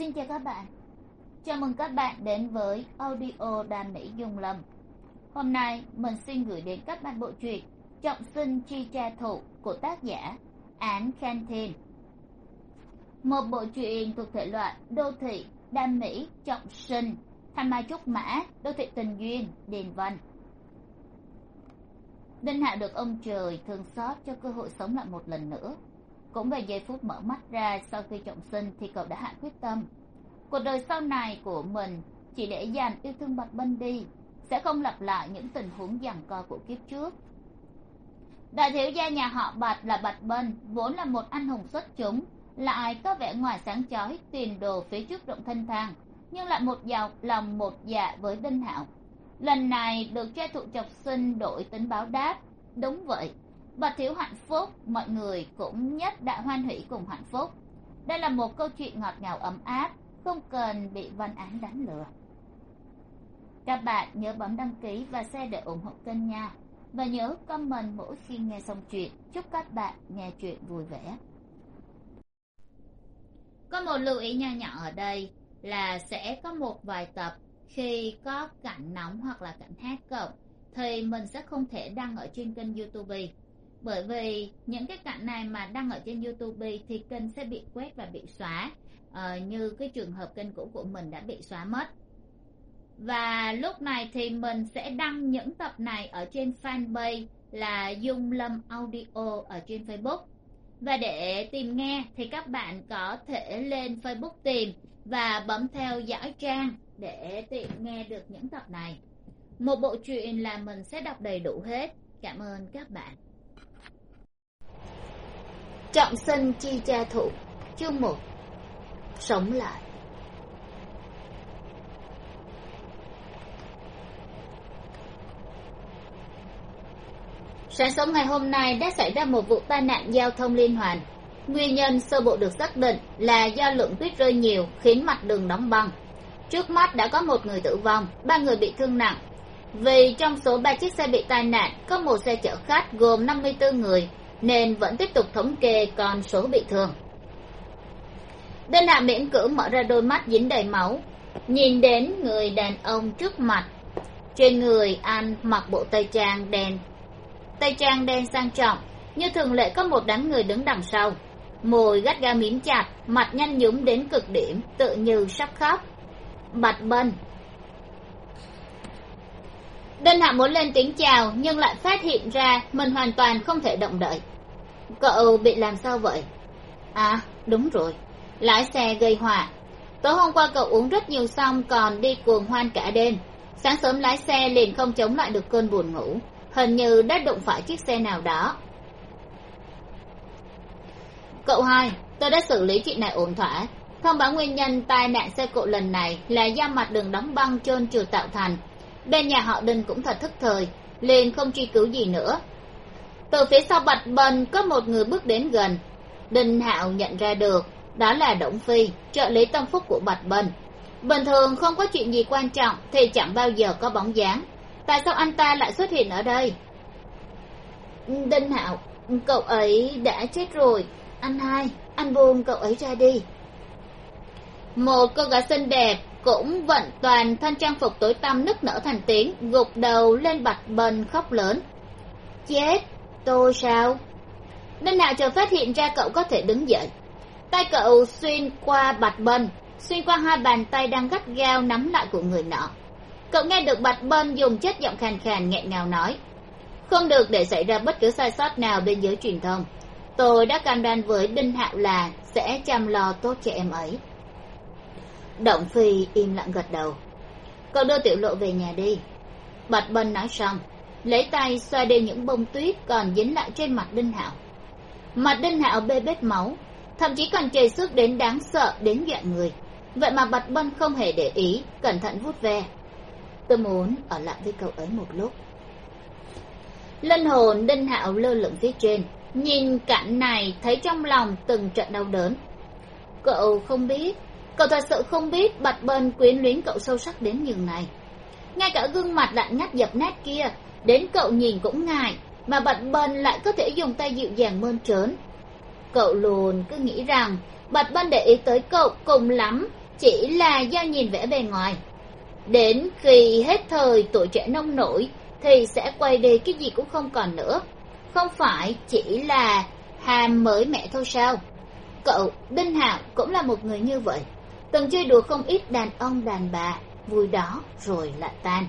xin chào các bạn. Chào mừng các bạn đến với audio đàm mỹ dung lầm. Hôm nay, mình xin gửi đến các bạn bộ truyện trọng sinh chi cha thụ của tác giả án khan thiên. Một bộ truyện thuộc thể loại đô thị đam mỹ trọng sinh thanh mai trúc mã, đô thị tình duyên, điền văn. Đinh hạ được ông trời thương xót cho cơ hội sống lại một lần nữa cũng về giây phút mở mắt ra sau khi trọng sinh thì cậu đã hạ quyết tâm. Cuộc đời sau này của mình chỉ để dành yêu thương bạch bân đi, sẽ không lặp lại những tình huống giằng co của kiếp trước. Đại thiếu gia nhà họ bạch là bạch bân, vốn là một anh hùng xuất chúng lại có vẻ ngoài sáng chói, tiền đồ phía trước rộng thanh thang, nhưng lại một giàu lòng một dạ với đinh hạo. Lần này được che thụ chọc sinh đổi tính báo đáp. Đúng vậy bạch thiếu hạnh phúc, mọi người cũng nhất đã hoan hỷ cùng hạnh phúc. Đây là một câu chuyện ngọt ngào ấm áp, không cần bị văn án đánh lừa. Các bạn nhớ bấm đăng ký và share để ủng hộ kênh nha. Và nhớ comment mỗi khi nghe xong chuyện. Chúc các bạn nghe chuyện vui vẻ. Có một lưu ý nho nhỏ ở đây là sẽ có một vài tập khi có cảnh nóng hoặc là cảnh hát cộng, thì mình sẽ không thể đăng ở trên kênh youtube bởi vì những cái cạnh này mà đăng ở trên youtube thì kênh sẽ bị quét và bị xóa. Ờ, như cái trường hợp kênh cũ của mình đã bị xóa mất. Và lúc này thì mình sẽ đăng những tập này ở trên fanpage là dung lâm audio ở trên facebook. Và để tìm nghe thì các bạn có thể lên facebook tìm và bấm theo dõi trang để tiện nghe được những tập này. Một bộ truyện là mình sẽ đọc đầy đủ hết. Cảm ơn các bạn trọng sinh chi cha thụ chương một. Sống lại. Sáng sớm ngày hôm nay đã xảy ra một vụ tai nạn giao thông liên hoàn. Nguyên nhân sơ bộ được xác định là do lượng tuyết rơi nhiều, khiến mặt đường đóng băng. Trước mắt đã có một người tử vong, ba người bị thương nặng. Vì trong số ba chiếc xe bị tai nạn, có một xe chở khách gồm năm mươi bốn người nên vẫn tiếp tục thống kê con số bị thương. Đinh hạ miễn cưỡng mở ra đôi mắt dính đầy máu, nhìn đến người đàn ông trước mặt. Trên người anh mặc bộ tây trang đen. Tây trang đen sang trọng, như thường lệ có một đám người đứng đằng sau. Môi gắt ga mím chặt, mặt nhăn nhúm đến cực điểm, tự như sắp khóc. Bạch bân. Đinh hạ muốn lên tiếng chào, nhưng lại phát hiện ra mình hoàn toàn không thể động đậy cậu bị làm sao vậy? À đúng rồi. Lái xe gây họa. Tối hôm qua cậu uống rất nhiều xong còn đi cuồng hoan cả đêm. Sáng sớm lái xe liền không chống lại được cơn buồn ngủ. Hình như đã đụng phải chiếc xe nào đó. Cậu hai, tôi đã xử lý chuyện này ổn thỏa. Thông báo nguyên nhân tai nạn xe cộ lần này là do mặt đường đóng băng trơn trượt tạo thành. Bên nhà họ đinh cũng thật thức thời, liền không truy cứu gì nữa từ phía sau bạch bần có một người bước đến gần. Đinh hạo nhận ra được, đó là đổng phi, trợ lý tâm phúc của bạch bần bình thường không có chuyện gì quan trọng thì chẳng bao giờ có bóng dáng. Tại sao anh ta lại xuất hiện ở đây? Đinh hạo, cậu ấy đã chết rồi. Anh hai, anh buông cậu ấy ra đi. Một cô gái xinh đẹp cũng vận toàn thân trang phục tối tăm nức nở thành tiếng, gục đầu lên bạch bần khóc lớn. Chết! Tôi sao? Đinh hạo chờ phát hiện ra cậu có thể đứng dậy. Tay cậu xuyên qua bạch bân xuyên qua hai bàn tay đang gắt gao nắm lại của người nọ. Cậu nghe được bạch bân dùng chất giọng khàn khàn nghẹn ngào nói, không được để xảy ra bất cứ sai sót nào bên giới truyền thông. Tôi đã cam đoan với đinh hạo là sẽ chăm lo tốt cho em ấy. Động phi im lặng gật đầu. Cậu đưa tiểu lộ về nhà đi. Bạch bân nói xong lấy tay xoa đi những bông tuyết còn dính lại trên mặt đinh hạo. Mặt đinh hạo bê bết máu, thậm chí còn chảy xước đến đáng sợ đến ghẹ người. Vậy mà bạch bân không hề để ý, cẩn thận vuốt ve. Tôi muốn ở lại với cậu ấy một lúc. Linh hồn đinh hạo lơ lửng phía trên, nhìn cảnh này thấy trong lòng từng trận đau đớn. Cậu không biết, cậu thật sự không biết bạch bân quyến luyến cậu sâu sắc đến nhường này. Ngay cả gương mặt lạnh ngắt dập nát kia đến cậu nhìn cũng ngại, mà bạch bân lại có thể dùng tay dịu dàng mơn trớn. Cậu luôn cứ nghĩ rằng bạch bân để ý tới cậu cùng lắm, chỉ là do nhìn vẻ bề ngoài. Đến khi hết thời tuổi trẻ nông nổi, thì sẽ quay đi cái gì cũng không còn nữa. Không phải chỉ là hàm mới mẹ thôi sao? Cậu đinh hạo cũng là một người như vậy. Từng chơi đùa không ít đàn ông đàn bà, vui đó rồi lại tan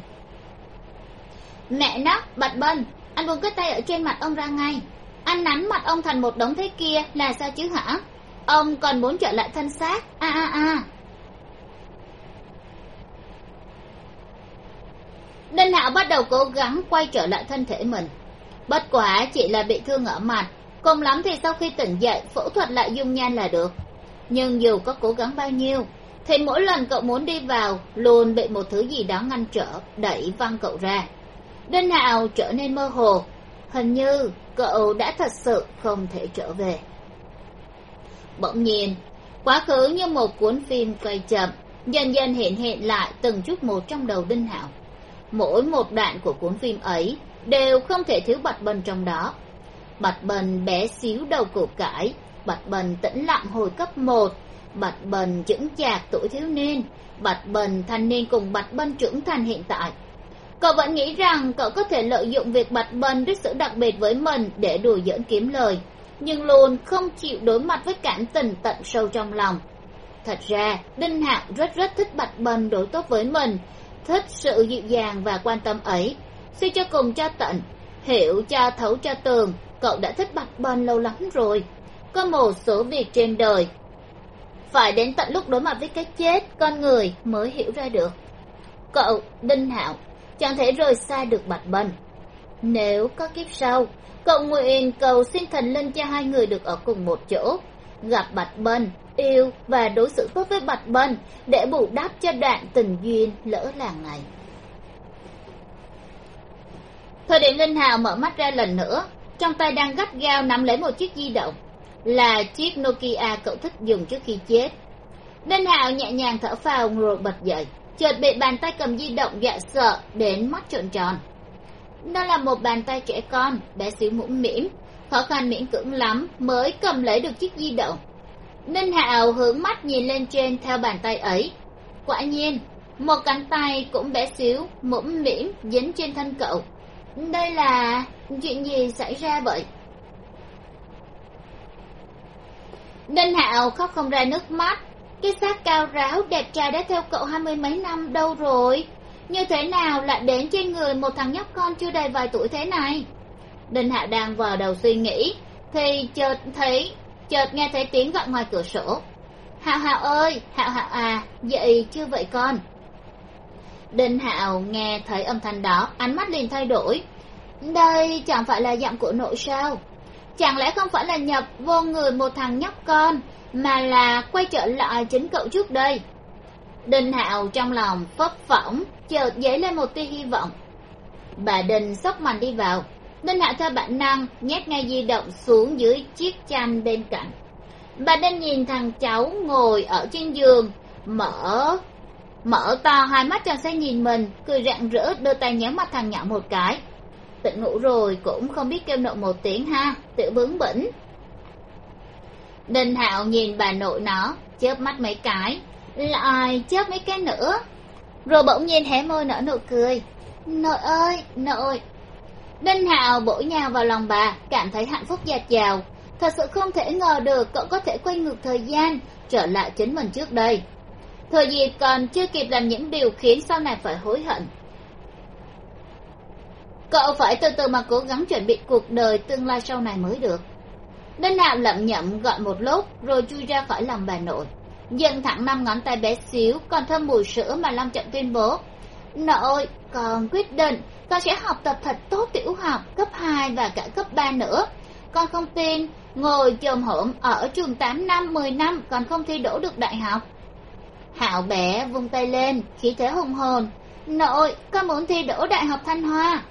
mẹ nó, bạch bân anh buông cái tay ở trên mặt ông ra ngay. Anh nắn mặt ông thành một đống thế kia là sao chứ hả? Ông còn muốn trở lại thân xác. A a a. Đinh hạo bắt đầu cố gắng quay trở lại thân thể mình. Bất quả chỉ là bị thương ở mặt. Cùng lắm thì sau khi tỉnh dậy, phẫu thuật lại dung nhan là được. Nhưng dù có cố gắng bao nhiêu, thì mỗi lần cậu muốn đi vào, luôn bị một thứ gì đó ngăn trở, đẩy văng cậu ra đinh hạo trở nên mơ hồ. Hình như cậu đã thật sự không thể trở về. Bỗng nhiên, quá khứ như một cuốn phim quay chậm, dần dần hiện hiện lại từng chút một trong đầu đinh hạo. Mỗi một đoạn của cuốn phim ấy đều không thể thiếu bạch bần trong đó. Bạch bần bé xíu đầu củ cải, bạch bần tĩnh lặng hồi cấp một, bạch bần chững chạc tuổi thiếu niên, bạch bần thanh niên cùng bạch bần trưởng thành hiện tại cậu vẫn nghĩ rằng cậu có thể lợi dụng việc bạch bần đối sự đặc biệt với mình để đùa giỡn kiếm lời. Nhưng luôn không chịu đối mặt với cảm tình tận sâu trong lòng. Thật ra, đinh hạo rất rất thích bạch bần đối tốt với mình, thích sự dịu dàng và quan tâm ấy. Suy cho cùng cho tận, hiểu cho thấu cho tường, cậu đã thích bạch bần lâu lắm rồi. Có một số việc trên đời, phải đến tận lúc đối mặt với cái chết con người mới hiểu ra được. Cậu, đinh hạo chẳng thể rời xa được bạch bần nếu có kiếp sau, cậu nguyện cầu xin thần linh cho hai người được ở cùng một chỗ, gặp bạch bân yêu và đối xử tốt với bạch bân để bù đắp cho đoạn tình duyên lỡ làng này. Thời điểm linh hào mở mắt ra lần nữa, trong tay đang gắt gao nắm lấy một chiếc di động, là chiếc nokia cậu thích dùng trước khi chết. Linh hào nhẹ nhàng thở phào rồi bật dậy chợt bị bàn tay cầm di động dọa sợ, đến mắt trợn tròn. Đó là một bàn tay trẻ con, bé xíu mũm mĩm, khó khăn miễn cưỡng lắm mới cầm lấy được chiếc di động. Ninh hạo hướng mắt nhìn lên trên theo bàn tay ấy. Quả nhiên, một cánh tay cũng bé xíu, mũm mĩm dính trên thân cậu. Đây là chuyện gì xảy ra vậy? Ninh hạo khóc không ra nước mắt cái xác cao ráo đẹp trai đã theo cậu hai mươi mấy năm đâu rồi? Như thế nào lại đến trên người một thằng nhóc con chưa đầy vài tuổi thế này? Đinh hạ đang vào đầu suy nghĩ, thì chợt thấy, chợt nghe thấy tiếng gọi ngoài cửa sổ. Hạo hạo ơi hạo hạo à dậy chưa vậy con? Đinh hạo nghe thấy âm thanh đó, ánh mắt liền thay đổi. Đây chẳng phải là giọng của nội sao? Chẳng lẽ không phải là nhập vô người một thằng nhóc con, mà là quay trở lại chính cậu trước đây? Đinh hạo trong lòng phấp phỏng, chợt dấy lên một tia hy vọng. Bà đình xốc mạnh đi vào. Đinh hạo theo bản năng nhét ngay di động xuống dưới chiếc chăn bên cạnh. Bà đinh nhìn thằng cháu ngồi ở trên giường, mở mở to hai mắt cho xe nhìn mình, cười rạng rỡ đưa tay nhéo mặt thằng nhỏ một cái tỉnh ngủ rồi, cũng không biết kêu nộ một tiếng ha, tự bướng bỉnh. Đinh hạo nhìn bà nội nó, chớp mắt mấy cái. Lại chớp mấy cái nữa. Rồi bỗng nhiên hé môi nở nụ cười. Nội ơi, nội. Đinh hạo bổ nhào vào lòng bà, cảm thấy hạnh phúc dạt dào. Thật sự không thể ngờ được cậu có thể quay ngược thời gian, trở lại chính mình trước đây. Thời gì còn chưa kịp làm những điều khiến sau này phải hối hận cậu phải từ từ mà cố gắng chuẩn bị cuộc đời tương lai sau này mới được. Đinh hạo lẩm nhẩm gọi một lúc, rồi chui ra khỏi lòng bà nội. Dần thẳng năm ngón tay bé xíu, còn thơm mùi sữa mà long trọng tuyên bố. Nội, con quyết định, con sẽ học tập thật tốt tiểu học cấp hai và cả cấp ba nữa. Con không tin, ngồi chồm hổm ở trường tám năm, mười năm còn không thi đỗ được đại học. Hạo bé vung tay lên, khí thế hùng hồn. Nội, con muốn thi đỗ đại học thanh hoa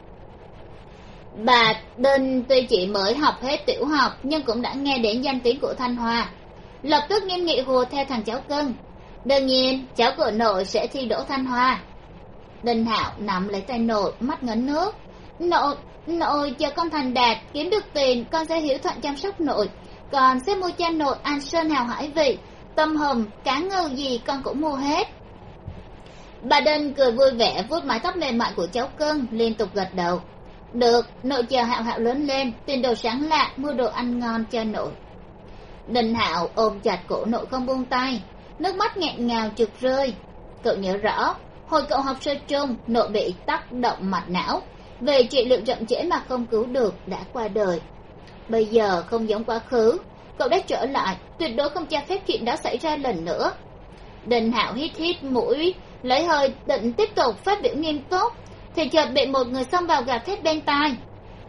bà đinh tuy chỉ mới học hết tiểu học, nhưng cũng đã nghe đến danh tiếng của thanh hoa. Lập tức nghiêm nghị hùa theo thằng cháu cưng đương nhiên, cháu của nội sẽ thi đỗ thanh hoa. Đinh hạo nắm lấy tay nội, mắt ngấn nước. Nội nội chờ con thành đạt, kiếm được tiền, con sẽ hiểu thuận chăm sóc nội. Còn sẽ mua cho nội ăn sơn hào hải vị. Tâm hùm cá ngừ gì con cũng mua hết. Bà đinh cười vui vẻ vuốt mái tóc mềm mại của cháu cưng liên tục gật đầu được, nội chờ hạo hạo lớn lên, tiền đồ sáng lạ, mua đồ ăn ngon cho nội. Đình hạo ôm chặt cổ nội không buông tay, nước mắt nghẹn ngào trực rơi. Cậu nhớ rõ, hồi cậu học sơ trung, nội bị tác động mạch não. Về trị liệu chậm trễ mà không cứu được đã qua đời. Bây giờ không giống quá khứ, cậu đã trở lại, tuyệt đối không cho phép chuyện đó xảy ra lần nữa. Đình hạo hít hít mũi, lấy hơi định tiếp tục phát biểu nghiêm túc thì chợt bị một người xông vào gạt thét bên tai.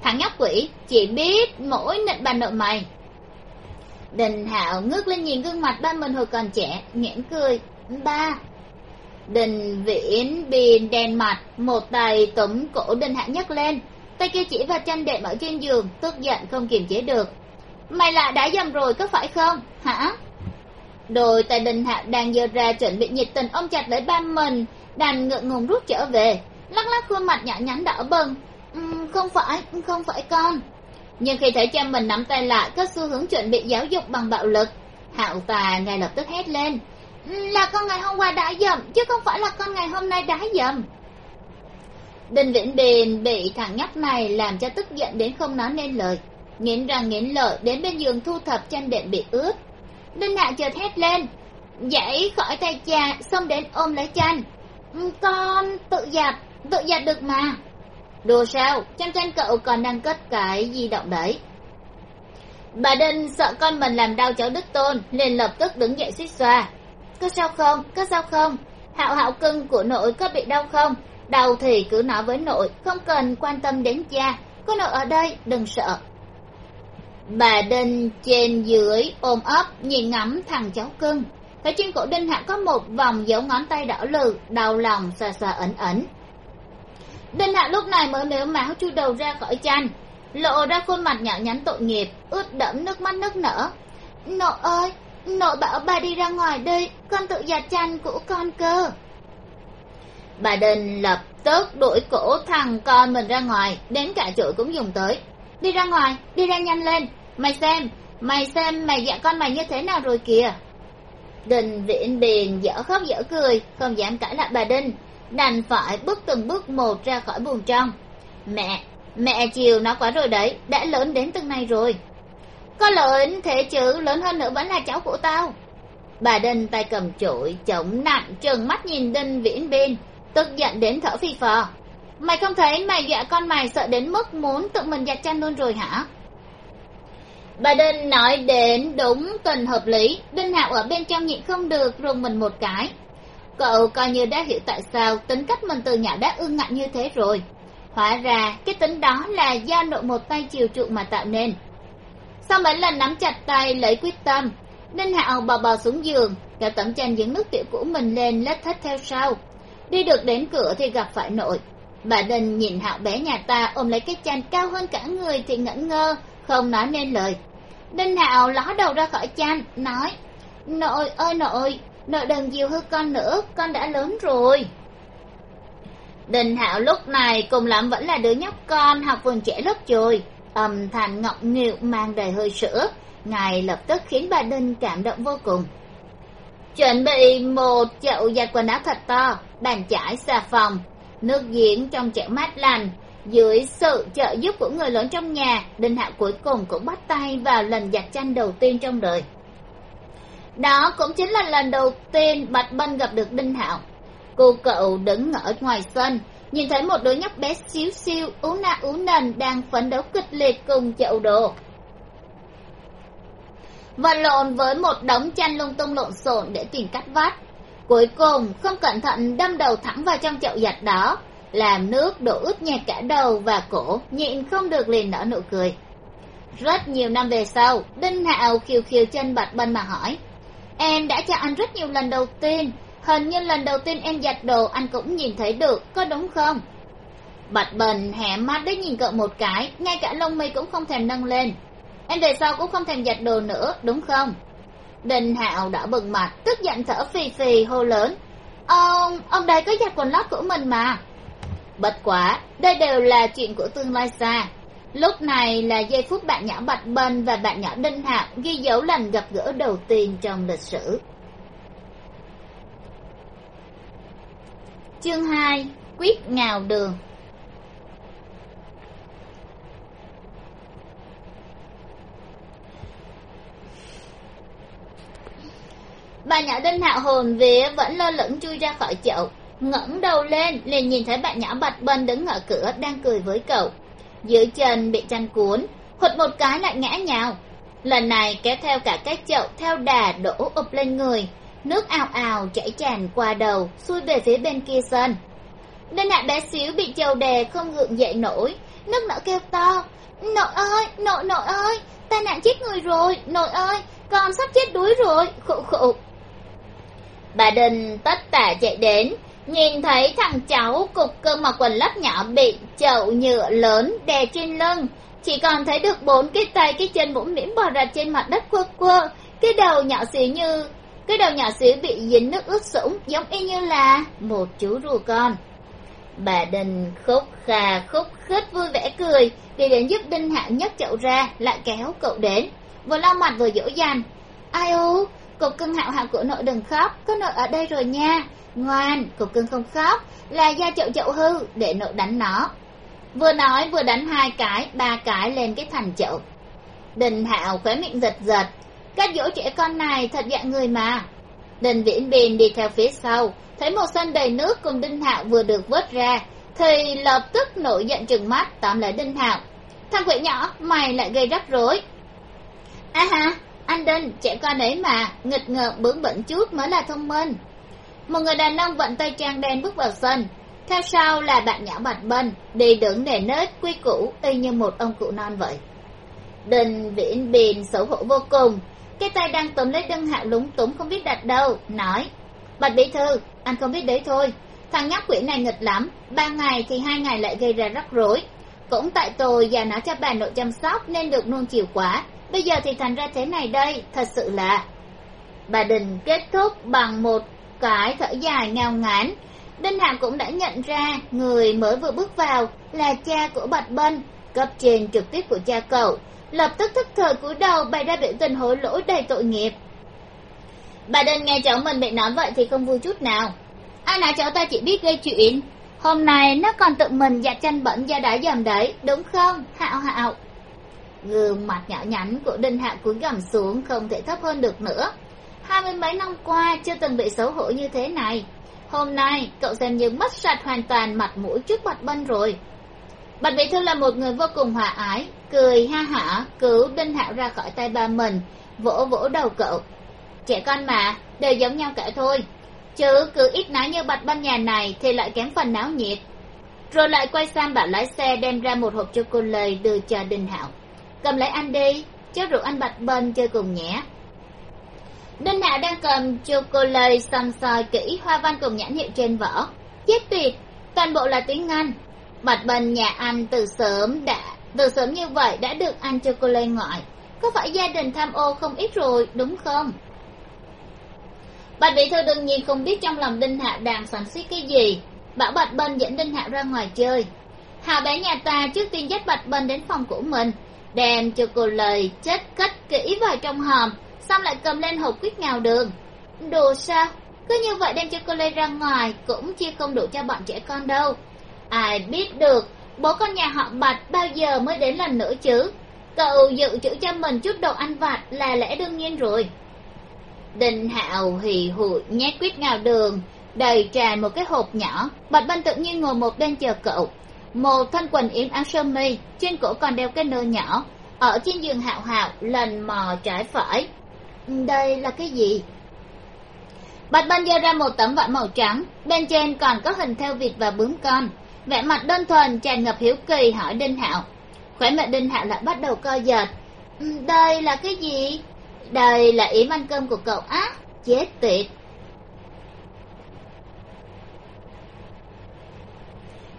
Thằng nhóc quỷ, chỉ biết mỗi nịnh bà nội mày. Đình hạo ngước lên nhìn gương mặt ba mình hồi còn trẻ nghẽn cười. Ba, đình viễn biên đèn mặt, một tay túm cổ Đình hạo nhấc lên. Tay kia chỉ vào tranh đệm ở trên giường, tức giận không kiềm chế được. Mày là đã dầm rồi, có phải không? Hả? Đôi tay đình hạo đang giơ ra chuẩn bị nhiệt tình ôm chặt lấy ba mình, đành ngượng ngùng rút trở về lắc lắc khuôn mặt nhỏ nhắn đỏ bừng. Um, không phải không phải con. Nhưng khi thấy cha mình nắm tay lại có xu hướng chuẩn bị giáo dục bằng bạo lực. Hạo tà ngay lập tức hét lên. Là con ngày hôm qua đã dầm chứ không phải là con ngày hôm nay đã dầm. Đinh vĩnh bền bị thằng nhóc này làm cho tức giận đến không nói nên lời. Nghiến răng nghiến lợi đến bên giường thu thập chân đệm bị ướt. Đinh hạ chợt hét lên. Dãy khỏi tay cha xông đến ôm lấy chăn con tự giặt tự giặt được mà. Đùa sao? Chăn chăn cậu còn đang cất cái di động đấy? Bà đinh sợ con mình làm đau cháu đức tôn, liền lập tức đứng dậy suýt xoa. Có sao không? Có sao không? Hạo hạo cưng của nội có bị đau không? Đau thì cứ nói với nội, không cần quan tâm đến cha. Có nội ở đây, đừng sợ. Bà đinh trên dưới ôm ấp, nhìn ngắm thằng cháu cưng. Thấy trên cổ đinh hạ có một vòng dấu ngón tay đỏ lừ, đau lòng xà xà ẩn ẩn đinh hạ lúc này mới nếu máu chui đầu ra khỏi chăn, lộ ra khuôn mặt nhỏ nhắn tội nghiệp, ướt đẫm nước mắt nức nở. Nội ơi, nội bảo bà đi ra ngoài đi, con tự giặt chăn của con cơ. Bà đinh lập tức đuổi cổ thằng con mình ra ngoài, đến cả chuỗi cũng dùng tới. Đi ra ngoài, đi ra nhanh lên, mày xem mày xem mày dạy con mày như thế nào rồi kìa. Đình viễn biền dở khóc dở cười, không dám cãi lại bà đinh đành phải bước từng bước một ra khỏi buồng trong. Mẹ mẹ chiều nó quá rồi đấy, đã lớn đến từng này rồi. Có lớn thế chứ, lớn hơn nữa vẫn là cháu của tao. Bà đinh tay cầm chổi, chống nặng, trừng mắt nhìn đinh viễn bên tức giận đến thở phì phò. Mày không thấy mày dọa con mày sợ đến mức muốn tự mình giặt chăn luôn rồi hả? Bà đinh nói đến đúng tình hợp lý. Đinh hạo ở bên trong nhịn không được rùng mình một cái cậu coi như đã hiểu tại sao tính cách mình từ nhỏ đã ương ngạnh như thế rồi. Hóa ra, cái tính đó là do nội một tay chiều chuộng mà tạo nên. Sau mấy lần nắm chặt tay lấy quyết tâm đinh hạo bò bò xuống giường, kéo tấm chăn dính nước tiểu của mình lên lết thết theo sau. Đi được đến cửa thì gặp phải nội. Bà đinh nhìn hạo bé nhà ta ôm lấy cái chăn cao hơn cả người thì ngẩn ngơ, không nói nên lời. Đinh hạo ló đầu ra khỏi chăn, nói, nội ơi, nội nợ đừng dìu hư con nữa, con đã lớn rồi. Đình hạo lúc này cùng lắm vẫn là đứa nhóc con, học vườn trẻ lớp chồi âm thanh ngọc nghịu mang đầy hơi sữa ngài lập tức khiến bà đinh cảm động vô cùng. Chuẩn bị một chậu giặt quần áo thật to, bàn chải xà phòng, nước giếng trong chậu mát lành. Dưới sự trợ giúp của người lớn trong nhà, đinh hạo cuối cùng cũng bắt tay vào lần giặt chăn đầu tiên trong đời đó cũng chính là lần đầu tiên bạch bân gặp được đinh hạo cô cậu đứng ở ngoài sân, nhìn thấy một đứa nhóc bé xíu xiu ú na ú nần đang phấn đấu kịch liệt cùng chậu đồ. Và lộn với một đống chăn lung tung lộn xộn để tìm cách vắt cuối cùng, không cẩn thận đâm đầu thẳng vào trong chậu giặt đó, làm nước đổ ướt nhẹ cả đầu và cổ, nhịn không được liền nở nụ cười. Rất nhiều năm về sau, đinh hạo khiêu khiêu chân bạch bân mà hỏi em đã cho anh rất nhiều lần đầu tiên. Hình như lần đầu tiên em giặt đồ, anh cũng nhìn thấy được, có đúng không? Bạch bần hẻ mắt đấy nhìn cậu một cái, ngay cả lông mi cũng không thèm nâng lên. Em về sau cũng không thèm giặt đồ nữa, đúng không? Đình hạo đã bừng mặt, tức giận thở phì phì, hô lớn. Ông ông đây có giặt quần lót của mình mà. Bất quá, đây đều là chuyện của tương lai xa lúc này là giây phút bạn nhỏ bạch bên và bạn nhỏ đinh hạo ghi dấu lần gặp gỡ đầu tiên trong lịch sử. Chương hai, quyết ngào đường. Bà nhỏ đinh hạo hồn vía vẫn lơ lửng chui ra khỏi chậu, ngẩng đầu lên liền nhìn thấy bạn nhỏ bạch bên đứng ở cửa đang cười với cậu dưới chân bị chăn cuốn hụt một cái lại ngã nhào. Lần này kéo theo cả cái chậu theo đà đổ ụp lên người. Nước ào ào chảy tràn qua đầu, xuôi về phía bên kia sân. Nên hạ bé xíu bị chầu đè không ngượng dậy nổi. Nước nở kêu to, nội ơi, nội nội ơi, tai nạn chết người rồi, nội ơi, con sắp chết đuối rồi, khụ khụ. Bà đình tất tả chạy đến nhìn thấy thằng cháu cục cơ mặc quần lót nhỏ bị chậu nhựa lớn đè trên lưng, chỉ còn thấy được bốn cái tay cái chân mũm mĩm bò ra trên mặt đất quơ quơ. Cái đầu nhỏ xíu như, cái đầu nhỏ xíu bị dính nước ướt sũng, giống y như là một chú rùa con. Bà đình khúc khà khúc khích vui vẻ cười, đi đến giúp đinh hạo nhấc chậu ra, lại kéo cậu đến. Vừa lau mặt vừa dỗ dành. Ai ố cục cưng hạo hạo của nội đừng khóc, có nội ở đây rồi nha. Ngoan, cục cưng không khóc, là do chậu chậu hư, để nội đánh nó. Vừa nói, vừa đánh hai cái, ba cái lên cái thành chậu. Đình hạo khóe miệng giật giật. Cách dỗ trẻ con này thật dạng người mà. Đình viễn bình đi theo phía sau, thấy một sân đầy nước cùng đinh hạo vừa được vớt ra, thì lập tức nổi giận chừng mắt, tóm lấy đinh hạo. Thằng quỷ nhỏ, mày lại gây rắc rối. À ha anh đinh, trẻ con ấy mà, nghịch ngợm bướng bỉnh chút mới là thông minh. Một người đàn ông vận tay trang đen bước vào sân. Theo sau là bạn nhỏ bạch bân đi đứng để nết quy củ y như một ông cụ non vậy. Đinh viễn bìn xấu hổ vô cùng. Cái tay đang túm lấy đinh hạ lúng túng không biết đặt đâu, nói, bạch bí thư, anh không biết đấy thôi. Thằng nhóc quỷ này nghịch lắm, ba ngày thì hai ngày lại gây ra rắc rối. Cũng tại tôi và nó cho bà nội chăm sóc nên được nuông chiều quá bây giờ thì thành ra thế này đây, thật sự là bà đình kết thúc bằng một cái thở dài ngao ngán. Đinh hạo cũng đã nhận ra người mới vừa bước vào là cha của bạch bân, cấp trên trực tiếp của cha cậu. Lập tức thức thời cúi đầu bày ra biểu tình hối lỗi đầy tội nghiệp. Bà đình nghe cháu mình bị nói vậy thì không vui chút nào. Ai nào cháu ta chỉ biết gây chuyện? Hôm nay nó còn tự mình giặt tranh bẩn da đá dầm đấy, đúng không? Hạo hạo gương mặt nhỏ nhắn của đinh hạo cúi gằm xuống, không thể thấp hơn được nữa. Hai mươi mấy năm qua, chưa từng bị xấu hổ như thế này. Hôm nay, cậu xem như mất sạch hoàn toàn mặt mũi trước bạch bân rồi. Bạch vị thư là một người vô cùng hòa ái, cười ha hả, cứu đinh hạo ra khỏi tay ba mình, vỗ vỗ đầu cậu. Trẻ con mà, đều giống nhau cả thôi. Chứ cứ ít nói như bạch bân nhà này thì lại kém phần náo nhiệt. Rồi lại quay sang bảo lái xe đem ra một hộp chocolate đưa cho đinh hạo cầm lấy anh đi chớ rượu anh bạch bên chơi cùng nhé. Đinh hạo đang cầm chocolate cô xăm soi kỹ hoa văn cùng nhãn hiệu trên vỏ chết tuyệt toàn bộ là tiếng anh. Bạch bên nhà anh từ sớm đã, từ sớm như vậy đã được ăn chocolate ngoại. Có phải gia đình tham ô không ít rồi, đúng không? Bạch bị thư đương nhiên không biết trong lòng đinh hạ đang xoắn suýt cái gì. Bảo bạch bên dẫn đinh hạ ra ngoài chơi. Hào bé nhà ta trước tiên dắt bạch bên đến phòng của mình đem cho cô lời chết cất kỹ vào trong hòm, xong lại cầm lên hộp quýt ngào đường. Đồ sao? Cứ như vậy đem cho cô lê ra ngoài cũng chia không đủ cho bọn trẻ con đâu. Ai biết được, bố con nhà họ bạch bao giờ mới đến lần nữa chứ? Cậu dự trữ cho mình chút đồ ăn vặt là lẽ đương nhiên rồi. Đình hạo hì hụi nhét quýt ngào đường, đầy tràn một cái hộp nhỏ. Bạch bân tự nhiên ngồi một bên chờ cậu một thân quần yếm áo sơ mi, trên cổ còn đeo cái nơ nhỏ. Ở trên giường hạo hạo lần mò trái phải. Ừ, đây là cái gì? Bạch bân giơ ra một tấm vải màu trắng, bên trên còn có hình theo vịt và bướm con. Vẻ mặt đơn thuần, tràn ngập hiếu kỳ, hỏi đinh hạo. Khỏe miệng đinh hạo lại bắt đầu co giật. Ừ, đây là cái gì? Đây là yếm ăn cơm của cậu á. Chết tiệt.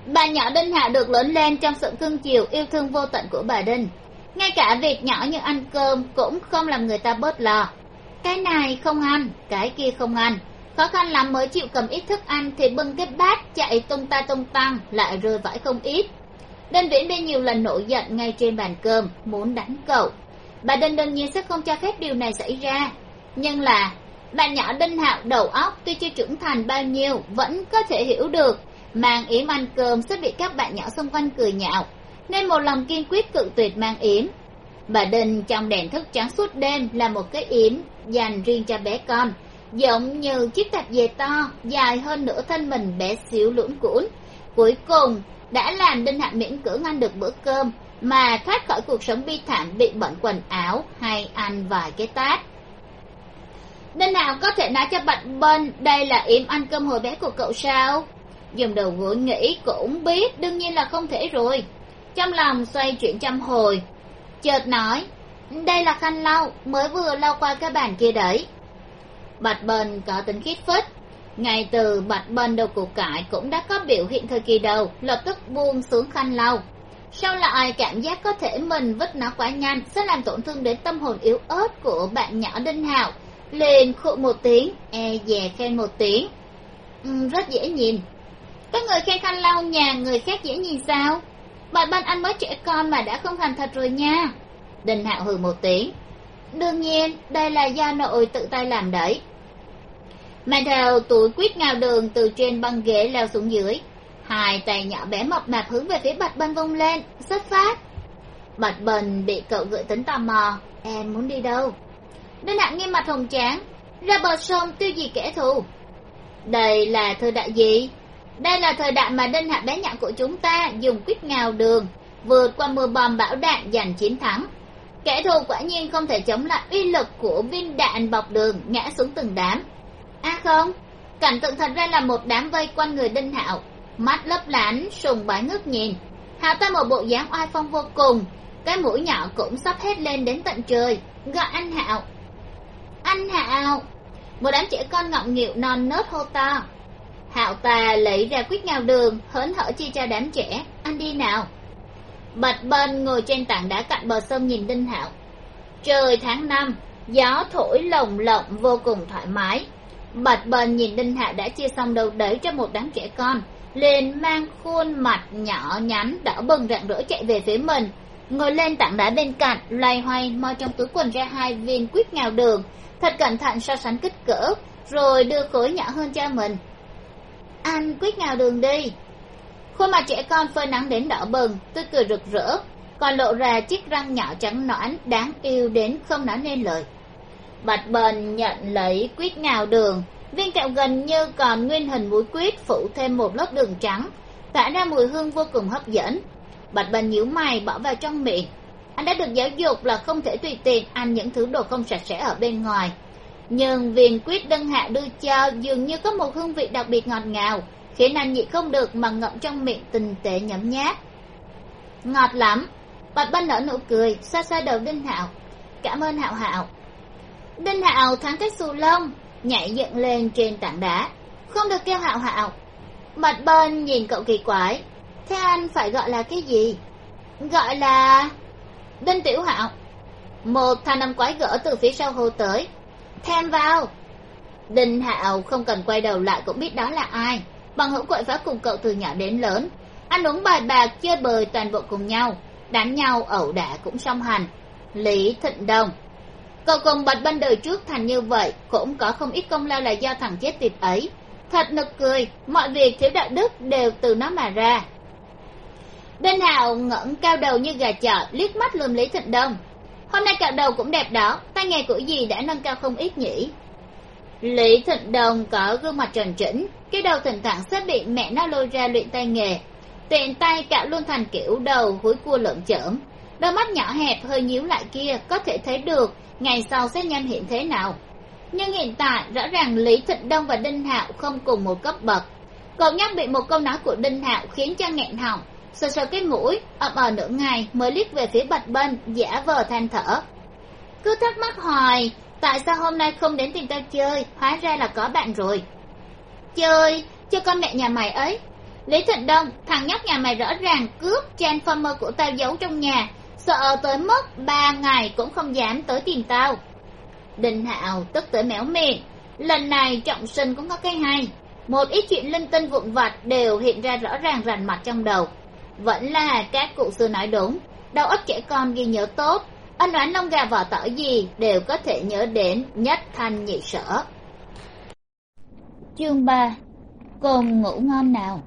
Bà nhỏ đinh hạ được lớn lên trong sự cưng chiều, yêu thương vô tận của bà đinh. Ngay cả việc nhỏ như ăn cơm cũng không làm người ta bớt lo. Cái này không ăn, cái kia không ăn. Khó khăn lắm mới chịu cầm ít thức ăn thì bưng cái bát chạy tung ta tung tăng, lại rơi vãi không ít. Đinh viễn đi nhiều lần nổi giận ngay trên bàn cơm, muốn đánh cậu. Bà đinh đương nhiên sẽ không cho phép điều này xảy ra. Nhưng là bạn nhỏ đinh hạo đầu óc tuy chưa trưởng thành bao nhiêu, vẫn có thể hiểu được mang yếm ăn cơm sẽ bị các bạn nhỏ xung quanh cười nhạo, nên một lòng kiên quyết cự tuyệt mang yếm. Bà đinh trong đèn thức trắng suốt đêm là một cái yếm dành riêng cho bé con, giống như chiếc tạp dề to dài hơn nửa thân mình bé xíu lũn cũn. cuối cùng, đã làm đinh hạnh miễn cưỡng ăn được bữa cơm, mà thoát khỏi cuộc sống bi thảm bị bận quần áo hay ăn vài cái tát. Đinh nào có thể nói cho bạch bân đây là yếm ăn cơm hồi bé của cậu sao? Dùng đầu gối nghĩ cũng biết đương nhiên là không thể rồi. Trong lòng xoay chuyển trăm hồi chợt nói đây là khăn lau mới vừa lau qua cái bàn kia đấy. Bạch bần có tính khiết phích. Ngay từ bạch bần đầu củ cải cũng đã có biểu hiện thời kỳ đầu lập tức buông xuống khăn lau. Sau lại cảm giác có thể mình vứt nó quá nhanh sẽ làm tổn thương đến tâm hồn yếu ớt của bạn nhỏ đinh hạo. Liền khụ một tiếng e dè khen một tiếng. Ừ, rất dễ nhìn có người khen khăn lau nhà, người khác dễ nhìn sao? Bạn ban anh mới trẻ con mà đã không thành thật rồi nha. Đinh hạo hừ một tiếng. Đương nhiên, đây là do nội tự tay làm đấy. Mang theo túi quýt ngào đường từ trên băng ghế leo xuống dưới. Hai tay nhỏ bé mập mạp hướng về phía bạch bân vung lên, xuất phát. Bạch bân bị cậu gợi tính tò mò, em muốn đi đâu? Đinh hạo nghiêm mặt hồng tráng, ra bờ sông, tiêu diệt kẻ thù? Đây là thư đại gì? Đây là thời đại mà đinh hạ bé nhạn của chúng ta dùng quýt ngào đường, vượt qua mưa bom bão đạn giành chiến thắng. Kẻ thù quả nhiên không thể chống lại uy lực của viên đạn bọc đường ngã xuống từng đám. À không, cảnh tượng thật ra là một đám vây quanh người đinh hạo, mắt lấp lánh, sùng bái ngước nhìn. Hạo ta một bộ dáng oai phong vô cùng, cái mũi nhỏ cũng sắp hết lên đến tận trời, gọi anh hạo. Anh hạo! Một đám trẻ con ngọng nghịu non nớt hô to hạo tà lấy ra quýt ngào đường, hớn hở chi cho đám trẻ. Ăn đi nào. Bạch bên ngồi trên tảng đá cạnh bờ sông nhìn đinh hạo. Trời tháng năm, gió thổi lồng lộng vô cùng thoải mái. Bạch bên nhìn đinh hạo đã chia xong đầu đấy cho một đám trẻ con, liền mang khuôn mặt nhỏ nhắn đỏ bừng rạng rỡ chạy về phía mình. Ngồi lên tảng đá bên cạnh, loay hoay moi trong túi quần ra hai viên quýt ngào đường, thật cẩn thận so sánh kích cỡ, rồi đưa khối nhỏ hơn cho mình anh quýt ngào đường đi. Khuôn mặt trẻ con phơi nắng đến đỏ bừng, tươi cười rực rỡ, còn lộ ra chiếc răng nhỏ trắng nõn đáng yêu đến không nói nên lời. Bạch bần nhận lấy quýt ngào đường, viên kẹo gần như còn nguyên hình muối quýt phủ thêm một lớp đường trắng, tỏa ra mùi hương vô cùng hấp dẫn. Bạch bần nhíu mày bỏ vào trong miệng. Anh đã được giáo dục là không thể tùy tiện ăn những thứ đồ không sạch sẽ ở bên ngoài nhưng viên quýt đân hạ đưa cho dường như có một hương vị đặc biệt ngọt ngào, khiến anh nhịn không được mà ngậm trong miệng tình tệ nhấm nháp. Ngọt lắm. Bạch bân nở nụ cười xa xa đầu đinh hạo. Cảm ơn hạo hạo. Đinh hạo thắng cái xù lông, nhảy dựng lên trên tảng đá. Không được kêu hạo hạo. Bạch bân nhìn cậu kỳ quái. Thế anh phải gọi là cái gì? Gọi là đinh tiểu hạo. Một thanh âm quái gở từ phía sau hô tới thêm vào. Đinh hạo không cần quay đầu lại cũng biết đó là ai. Bằng hữu quậy phá cùng cậu từ nhỏ đến lớn. Ăn uống bài bạc, chơi bời toàn bộ cùng nhau. Đánh nhau, ẩu đả cũng song hành. Lý thịnh đông. Cậu cùng bạch bên đời trước thành như vậy, cũng có không ít công lao là do thằng chết tiệt ấy. Thật nực cười, mọi việc thiếu đạo đức đều từ nó mà ra. Đinh hạo ngẩng cao đầu như gà chợ, liếc mắt lườm lý thịnh đông hôm nay cạo đầu cũng đẹp đó, tay nghề của gì đã nâng cao không ít nhỉ? Lý thịnh đồng có gương mặt tròn trĩnh, cái đầu thỉnh thoảng sẽ bị mẹ nó lôi ra luyện tay nghề. Tiện tay cạo luôn thành kiểu đầu húi cua lợm chởm. Đôi mắt nhỏ hẹp hơi nhíu lại kia, có thể thấy được ngày sau sẽ nhanh hiện thế nào. Nhưng hiện tại, rõ ràng lý thịnh đông và đinh hạo không cùng một cấp bậc. Cậu nhắc bị một câu nói của đinh hạo khiến cho nghẹn họng sờ sờ cái mũi ậm ờ nửa ngày mới liếc về phía bạch bân giả vờ than thở. Cứ thắc mắc hoài, tại sao hôm nay không đến tìm tao chơi? Hóa ra là có bạn rồi. Chơi, cho con mẹ nhà mày ấy. Lý thịnh đông, thằng nhóc nhà mày rõ ràng cướp transformer của tao giấu trong nhà. Sợ tới mất ba ngày cũng không dám tới tìm tao. Đình hạo tức tới méo miệng. Lần này trọng sinh cũng có cái hay. Một ít chuyện linh tinh vụn vặt đều hiện ra rõ ràng rành mặt trong đầu vẫn là các cụ xưa nói đúng. Đầu óc trẻ con ghi nhớ tốt. Ân oán lông gà vỏ tỏi gì đều có thể nhớ đến nhất thanh nhị sở. Chương ba. Cùng ngủ ngon nào.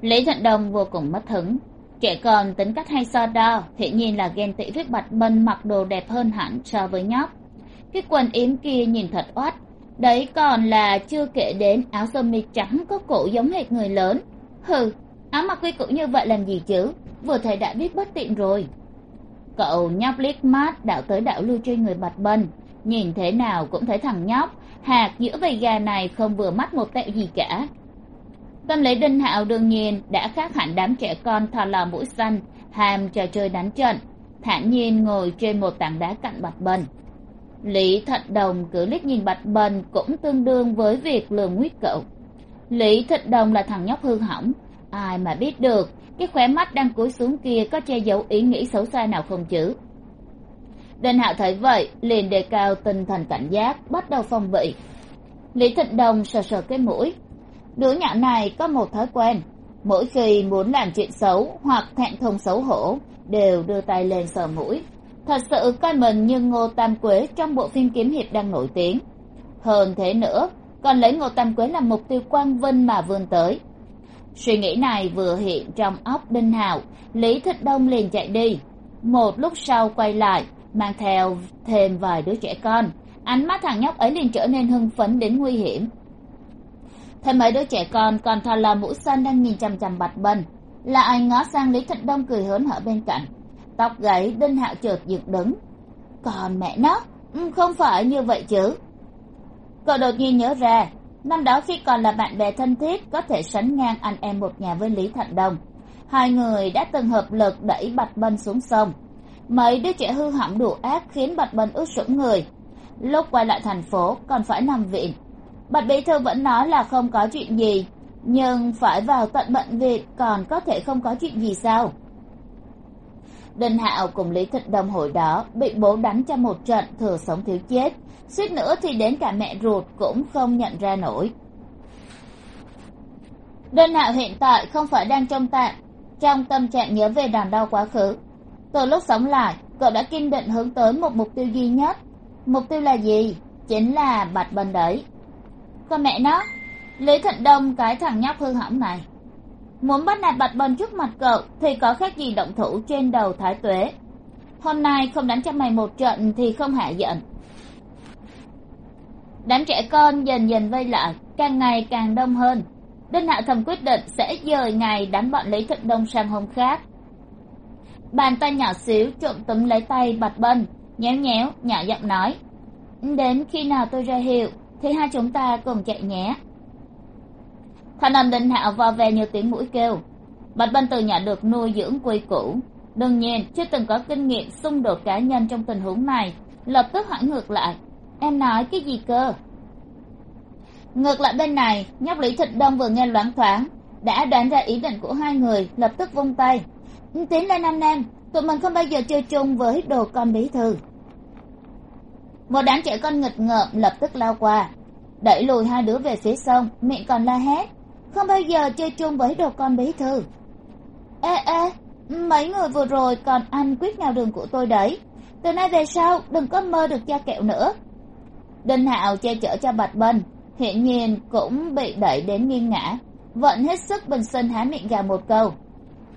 Lý thịnh đồng vô cùng mất hứng. Trẻ con tính cách hay so đo hiển nhiên là ghen tị với bạch bân mặc đồ đẹp hơn hẳn so với nhóc. Cái quần yếm kia nhìn thật oát. Đấy còn là chưa kể đến áo sơ mi trắng có cổ giống hệt người lớn. Hừ áo mặc quy củ như vậy làm gì chứ? Vừa thấy đã biết bất tiện rồi. Cậu nhóc liếc mắt đạo tới đạo lui trên người bạch bân nhìn thế nào cũng thấy thằng nhóc, hạt giữa vầy gà này không vừa mắt một tẹo gì cả. Tâm lý đinh hạo đương nhiên đã khác hẳn đám trẻ con thò lò mũi xanh hàm trò chơi đánh trận, thản nhiên ngồi trên một tảng đá cạnh bạch bân lý thận đồng cứ liếc nhìn bạch bần cũng tương đương với việc lường nguyết cậu. Lý thận đồng là thằng nhóc hư hỏng ai mà biết được. Cái khóe mắt đang cúi xuống kia có che giấu ý nghĩ xấu xa nào không chứ? Đinh hạo thấy vậy, liền đề cao tinh thần cảnh giác, bắt đầu phòng bị. Lý thịnh đồng sờ sờ cái mũi. Đứa nhỏ này có một thói quen. Mỗi khi muốn làm chuyện xấu hoặc thẹn thùng xấu hổ, đều đưa tay lên sờ mũi. Thật sự coi mình như ngô tam quế trong bộ phim kiếm hiệp đang nổi tiếng. Hơn thế nữa, còn lấy ngô tam quế làm mục tiêu quang vinh mà vươn tới suy nghĩ này vừa hiện trong óc đinh hạo, lý thích đông liền chạy đi. Một lúc sau quay lại, mang theo thêm vài đứa trẻ con. Ánh mắt thằng nhóc ấy liền trở nên hưng phấn đến nguy hiểm. Thêm mấy đứa trẻ con còn thò lò mũi xanh đang nhìn chằm chằm bạch bân là anh ngó sang lý thịnh đông cười hớn hở bên cạnh. Tóc gáy đinh hạo chợt dựng đứng. Còn mẹ nó ừ, không phải như vậy chứ. Cậu đột nhiên nhớ ra năm đó khi còn là bạn bè thân thiết có thể sánh ngang anh em một nhà với lý thạnh Đồng, hai người đã từng hợp lực đẩy bạch bân xuống sông. Mấy đứa trẻ hư hỏng đủ ác khiến bạch bân ướt sũng người. Lúc quay lại thành phố còn phải nằm viện. Bạch bí thư vẫn nói là không có chuyện gì nhưng phải vào tận bệnh viện còn có thể không có chuyện gì sao? Đinh hạo cùng lý thịnh đồng hồi đó bị bố đánh cho một trận thừa sống thiếu chết suýt nữa thì đến cả mẹ ruột cũng không nhận ra nổi. Đơn hạo hiện tại không phải đang trong tạng, trong tâm trạng nhớ về đòn đau quá khứ. Từ lúc sống lại, cậu đã kiên định hướng tới một mục tiêu duy nhất. Mục tiêu là gì? Chính là bạch bần đấy. Còn mẹ nó, lý thịnh đông cái thằng nhóc hư hỏng này. Muốn bắt nạt bạch bần trước mặt cậu thì có khác gì động thủ trên đầu thái tuế. Hôm nay không đánh cho mày một trận thì không hạ giận đám trẻ con dần dần vây lại, càng ngày càng đông hơn. Đinh hạ thầm quyết định sẽ dời ngày đám bọn lý thực đông sang hôm khác. Bàn tay nhỏ xíu trộm túm lấy tay bạch bân, nhéo nhéo, nhỏ giọng nói, đến khi nào tôi ra hiệu, thì hai chúng ta cùng chạy nhé. Thanh âm đinh hạo vo ve như tiếng mũi kêu. Bạch bân từ nhỏ được nuôi dưỡng quy củ. Đương nhiên, chưa từng có kinh nghiệm xung đột cá nhân trong tình huống này, lập tức hỏi ngược lại em nói cái gì cơ? Ngược lại bên này, nhóc lý thịnh đông vừa nghe loáng thoáng, đã đoán ra ý định của hai người, lập tức vung tay. Tiến lên nam nam tụi mình không bao giờ chơi chung với đồ con bí thư. Một đám trẻ con nghịch ngợm lập tức lao qua, đẩy lùi hai đứa về phía sông, miệng còn la hét, không bao giờ chơi chung với đồ con bí thư. Ê ê, mấy người vừa rồi còn ăn quýt nhau đường của tôi đấy. Từ nay về sau, đừng có mơ được cha kẹo nữa đinh hạo che chở cho bạch bân hiển nhiên cũng bị đẩy đến nghiêng ngã vẫn hết sức bình sinh há miệng gào một câu.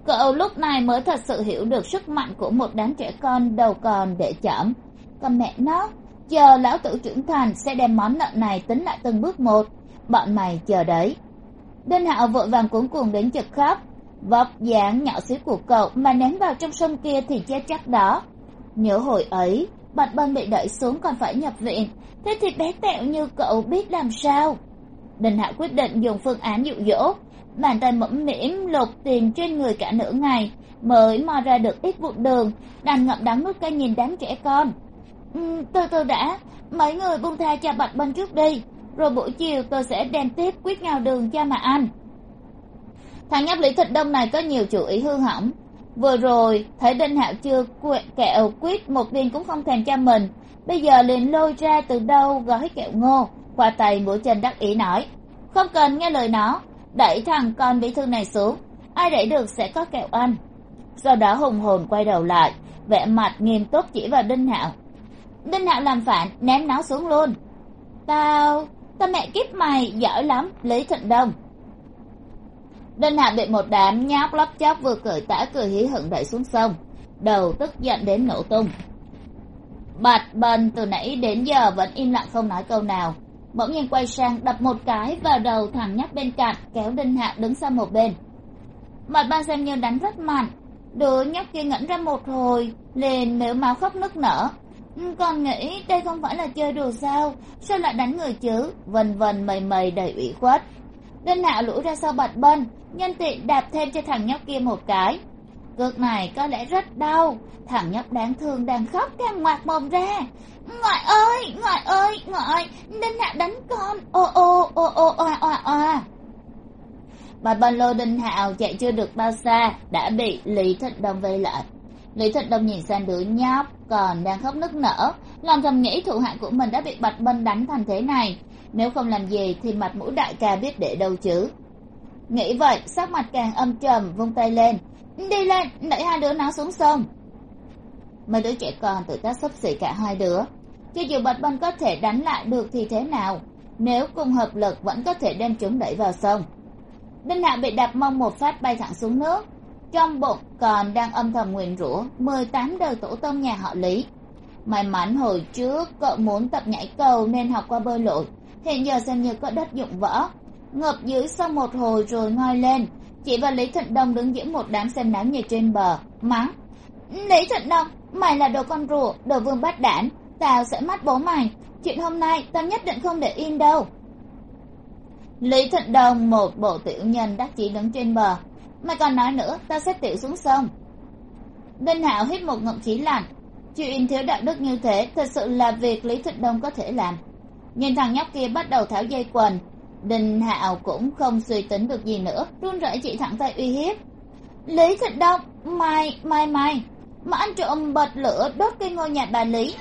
Cậu lúc này mới thật sự hiểu được sức mạnh của một đám trẻ con đầu còn để chậm, còn mẹ nó chờ lão tử trưởng thành sẽ đem món nợ này tính lại từng bước một. Bọn mày chờ đấy. Đinh hạo vội vàng cuống cuồng đến chực khóc. Vóc dáng nhỏ xíu của cậu mà ném vào trong sông kia thì chết chắc đó. Nhớ hồi ấy bạch bân bị đẩy xuống còn phải nhập viện. Thế thì bé tẹo như cậu biết làm sao? Đinh hạo quyết định dùng phương án dụ dỗ. Bàn tay mõm mỉm lục tìm trên người cả nửa ngày mới mò ra được ít vụn đường. Đành ngậm đắng nuốt cay nhìn đám trẻ con. Ừ, từ từ đã mấy người buông tha cho bạch bân trước đi rồi buổi chiều tôi sẽ đem tiếp quyết ngào đường cho mà ăn. Thằng nhóc lý thịt đông này có nhiều chủ ý hư hỏng vừa rồi thấy đinh hạo chưa kẹo quýt, một viên cũng không thèm cho mình. Bây giờ liền lôi ra từ đâu gói kẹo ngô. Qua tay mũi chân đắc ý nói, không cần nghe lời nó. Đẩy thằng con bí thư này xuống. Ai đẩy được sẽ có kẹo ăn. Sau đó hùng hồn quay đầu lại, vẻ mặt nghiêm túc chỉ vào đinh hạo. Đinh hạo làm phản, ném nó xuống luôn. Tao tao mẹ kiếp mày, giỏi lắm, lý thịnh đông đinh hạ bị một đám nhóc lóc chóc vừa cười tả cười hí hửng đẩy xuống sông, đầu tức giận đến nổ tung. Bạch bần từ nãy đến giờ vẫn im lặng không nói câu nào. Bỗng nhiên quay sang đập một cái vào đầu thằng nhóc bên cạnh, kéo đinh hạ đứng sang một bên. Mặt ban xem như đánh rất mạnh, đứa nhóc kia ngẩn ra một hồi, liền mếu máu khóc nức nở. Ừ, Còn nghĩ đây không phải là chơi đùa sao? Sao lại đánh người chứ? Vần vần mầy mầy đầy ủy khuất đinh Hạo lũ ra sau bạch bân nhân tiện đạp thêm cho thằng nhóc kia một cái. Cước này có lẽ rất đau, thằng nhóc đáng thương đang khóc càng ngoạc mồm ra. Ngoại ơi ngoại ơi, ngoại đinh Hạo đánh con. Ô ô ô ô, oa oa oa. Bà ba lô đinh hạo chạy chưa được bao xa, đã bị lý thịnh đông vây lại lý thịnh đông nhìn sang đứa nhóc còn đang khóc nức nở, lòng thầm nghĩ thủ hạ của mình đã bị bạch bân đánh thành thế này nếu không làm gì thì mặt mũi đại ca biết để đâu chứ. Nghĩ vậy, sắc mặt càng âm trầm, vung tay lên. Đi lên, đẩy hai đứa nó xuống sông. Mấy đứa trẻ con tự tác xấp xỉ cả hai đứa. Cho dù bạch bân có thể đánh lại được thì thế nào? Nếu cùng hợp lực vẫn có thể đem chúng đẩy vào sông. Đinh hạ bị đạp mông một phát bay thẳng xuống nước. Trong bụng còn đang âm thầm nguyền rủa mười tám đời tổ tông nhà họ lý. May mắn hồi trước cậu muốn tập nhảy cầu nên học qua bơi lội hiện giờ xem như có đất dụng vỡ. Ngập dưới sau một hồi rồi ngoi lên. Chị và lý thịnh đông đứng giữa một đám xem náo nhiệt trên bờ, mắng. Lý thịnh đông, mày là đồ con rùa, đồ vương bát đản. Tao sẽ mắt bố mày. Chuyện hôm nay, tao nhất định không để yên đâu. Lý thịnh đông, một bộ tiểu nhân đắc chí đứng trên bờ. Mày còn nói nữa, tao sẽ tiểu xuống sông. Đinh hạo hít một ngụm khí lạnh. Chuyện thiếu đạo đức như thế thật sự là việc lý thịnh đông có thể làm nhìn thằng nhóc kia bắt đầu tháo dây quần. Đinh hạo cũng không suy tính được gì nữa, run rẩy chỉ thẳng tay uy hiếp. Lý thịt đông, mày mày mày, mà anh trộm bật lửa đốt cây ngôi nhà bà lý.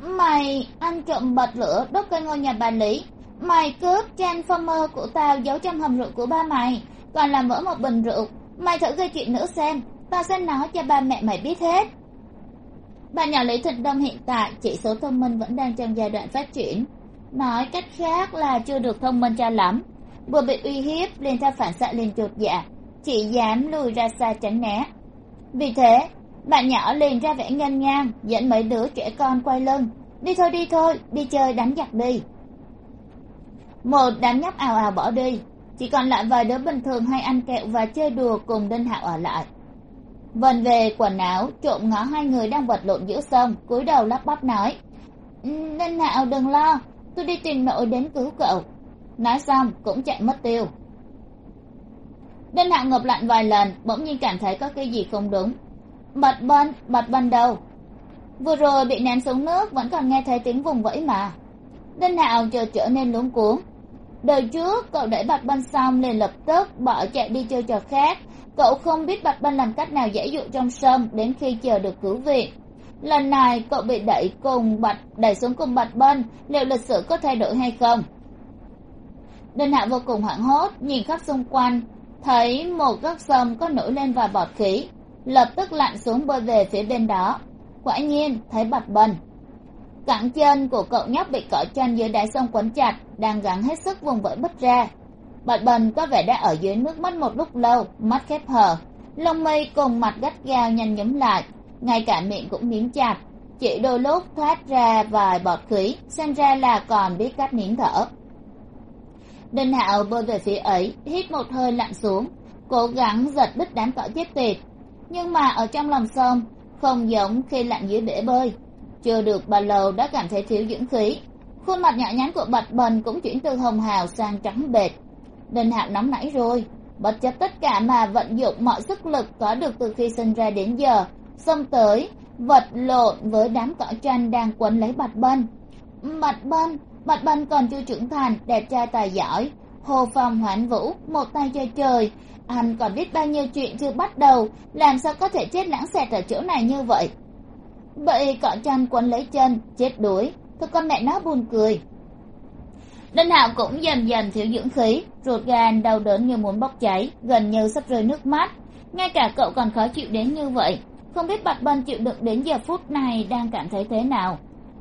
Mày ăn trộm bật lửa đốt cây ngôi nhà bà lý. Mày cướp transformer của tao giấu trong hầm rượu của ba mày. Còn làm vỡ một bình rượu. Mày thử gây chuyện nữa xem, tao sẽ nói cho ba mẹ mày biết hết bạn nhỏ lý thịnh đông hiện tại, chỉ số thông minh vẫn đang trong giai đoạn phát triển. Nói cách khác là chưa được thông minh cho lắm. Vừa bị uy hiếp, liền theo phản xạ liền chuột dạ. Chỉ dám lùi ra xa tránh né. Vì thế bạn nhỏ liền ra vẻ nghênh ngang, dẫn mấy đứa trẻ con quay lưng. Đi thôi đi thôi, đi chơi đánh giặc đi. Một đám nhóc ào ào bỏ đi. Chỉ còn lại vài đứa bình thường hay ăn kẹo và chơi đùa cùng đinh hạo ở lại vần về quần áo, trộm ngó hai người đang vật lộn giữa sông, cúi đầu lắp bắp nói nên nào đừng lo, tôi đi tìm nội đến cứu cậu. Nói xong, cũng chạy mất tiêu. Đinh hạo ngập lạnh vài lần, bỗng nhiên cảm thấy có cái gì không đúng. Bật bân bật bân đầu vừa rồi bị ném xuống nước, vẫn còn nghe thấy tiếng vùng vẫy mà. Đinh hạo chợt trở nên luống cuống đời trước, cậu đẩy bạch banh xong liền lập tức bỏ chạy đi chơi trò khác. Cậu không biết bạch banh làm cách nào giải dụ trong sân đến khi chờ được cứu viện. Lần này, cậu bị đẩy cùng bạch, đẩy xuống cùng bạch banh, liệu lịch sử có thay đổi hay không? Đinh hạ vô cùng hoảng hốt, nhìn khắp xung quanh, thấy một góc sông có nổi lên vài bọt khí, lập tức lặn xuống bơi về phía bên đó. Quả nhiên, thấy bạch bân cẳng chân của cậu nhóc bị cỏ chanh dưới đáy sông quấn chặt, đang gắng hết sức vùng vẫy bứt ra. Bạch bần có vẻ đã ở dưới nước mất một lúc lâu, mắt khép hờ. Lông mây cùng mặt gắt gao nhanh nhúm lại, ngay cả miệng cũng miếng chặt. Chỉ đôi lúc thoát ra vài bọt khí, xem ra là còn biết cách nín thở. Đinh hạo bơi về phía ấy, hít một hơi lặn xuống, cố gắng giật đứt đám cỏ chết tiệt. Nhưng mà ở trong lòng sông, không giống khi lặn dưới bể bơi chưa được bao lâu đã cảm thấy thiếu dưỡng khí. Khuôn mặt nhỏ nhắn của bạch bần cũng chuyển từ hồng hào sang trắng bệt đinh hạo nóng nảy rồi. Bất chấp tất cả mà vận dụng mọi sức lực có được từ khi sinh ra đến giờ, xông tới, vật lộn với đám cỏ tranh đang quấn lấy bạch bân bạch bân bạch bân còn chưa trưởng thành, đẹp trai tài giỏi. Hồ phong hoãn vũ, một tay chơi trời. Anh còn biết bao nhiêu chuyện chưa bắt đầu, làm sao có thể chết lãng xẹt ở chỗ này như vậy? Vậy cọ chăn quấn lấy chân, chết đuối. Thôi con mẹ nó buồn cười. Đinh hạo cũng dần dần thiếu dưỡng khí, ruột gan đau đớn như muốn bốc cháy, gần như sắp rơi nước mắt. Ngay cả cậu còn khó chịu đến như vậy. Không biết bạch bân chịu đựng đến giờ phút này đang cảm thấy thế nào.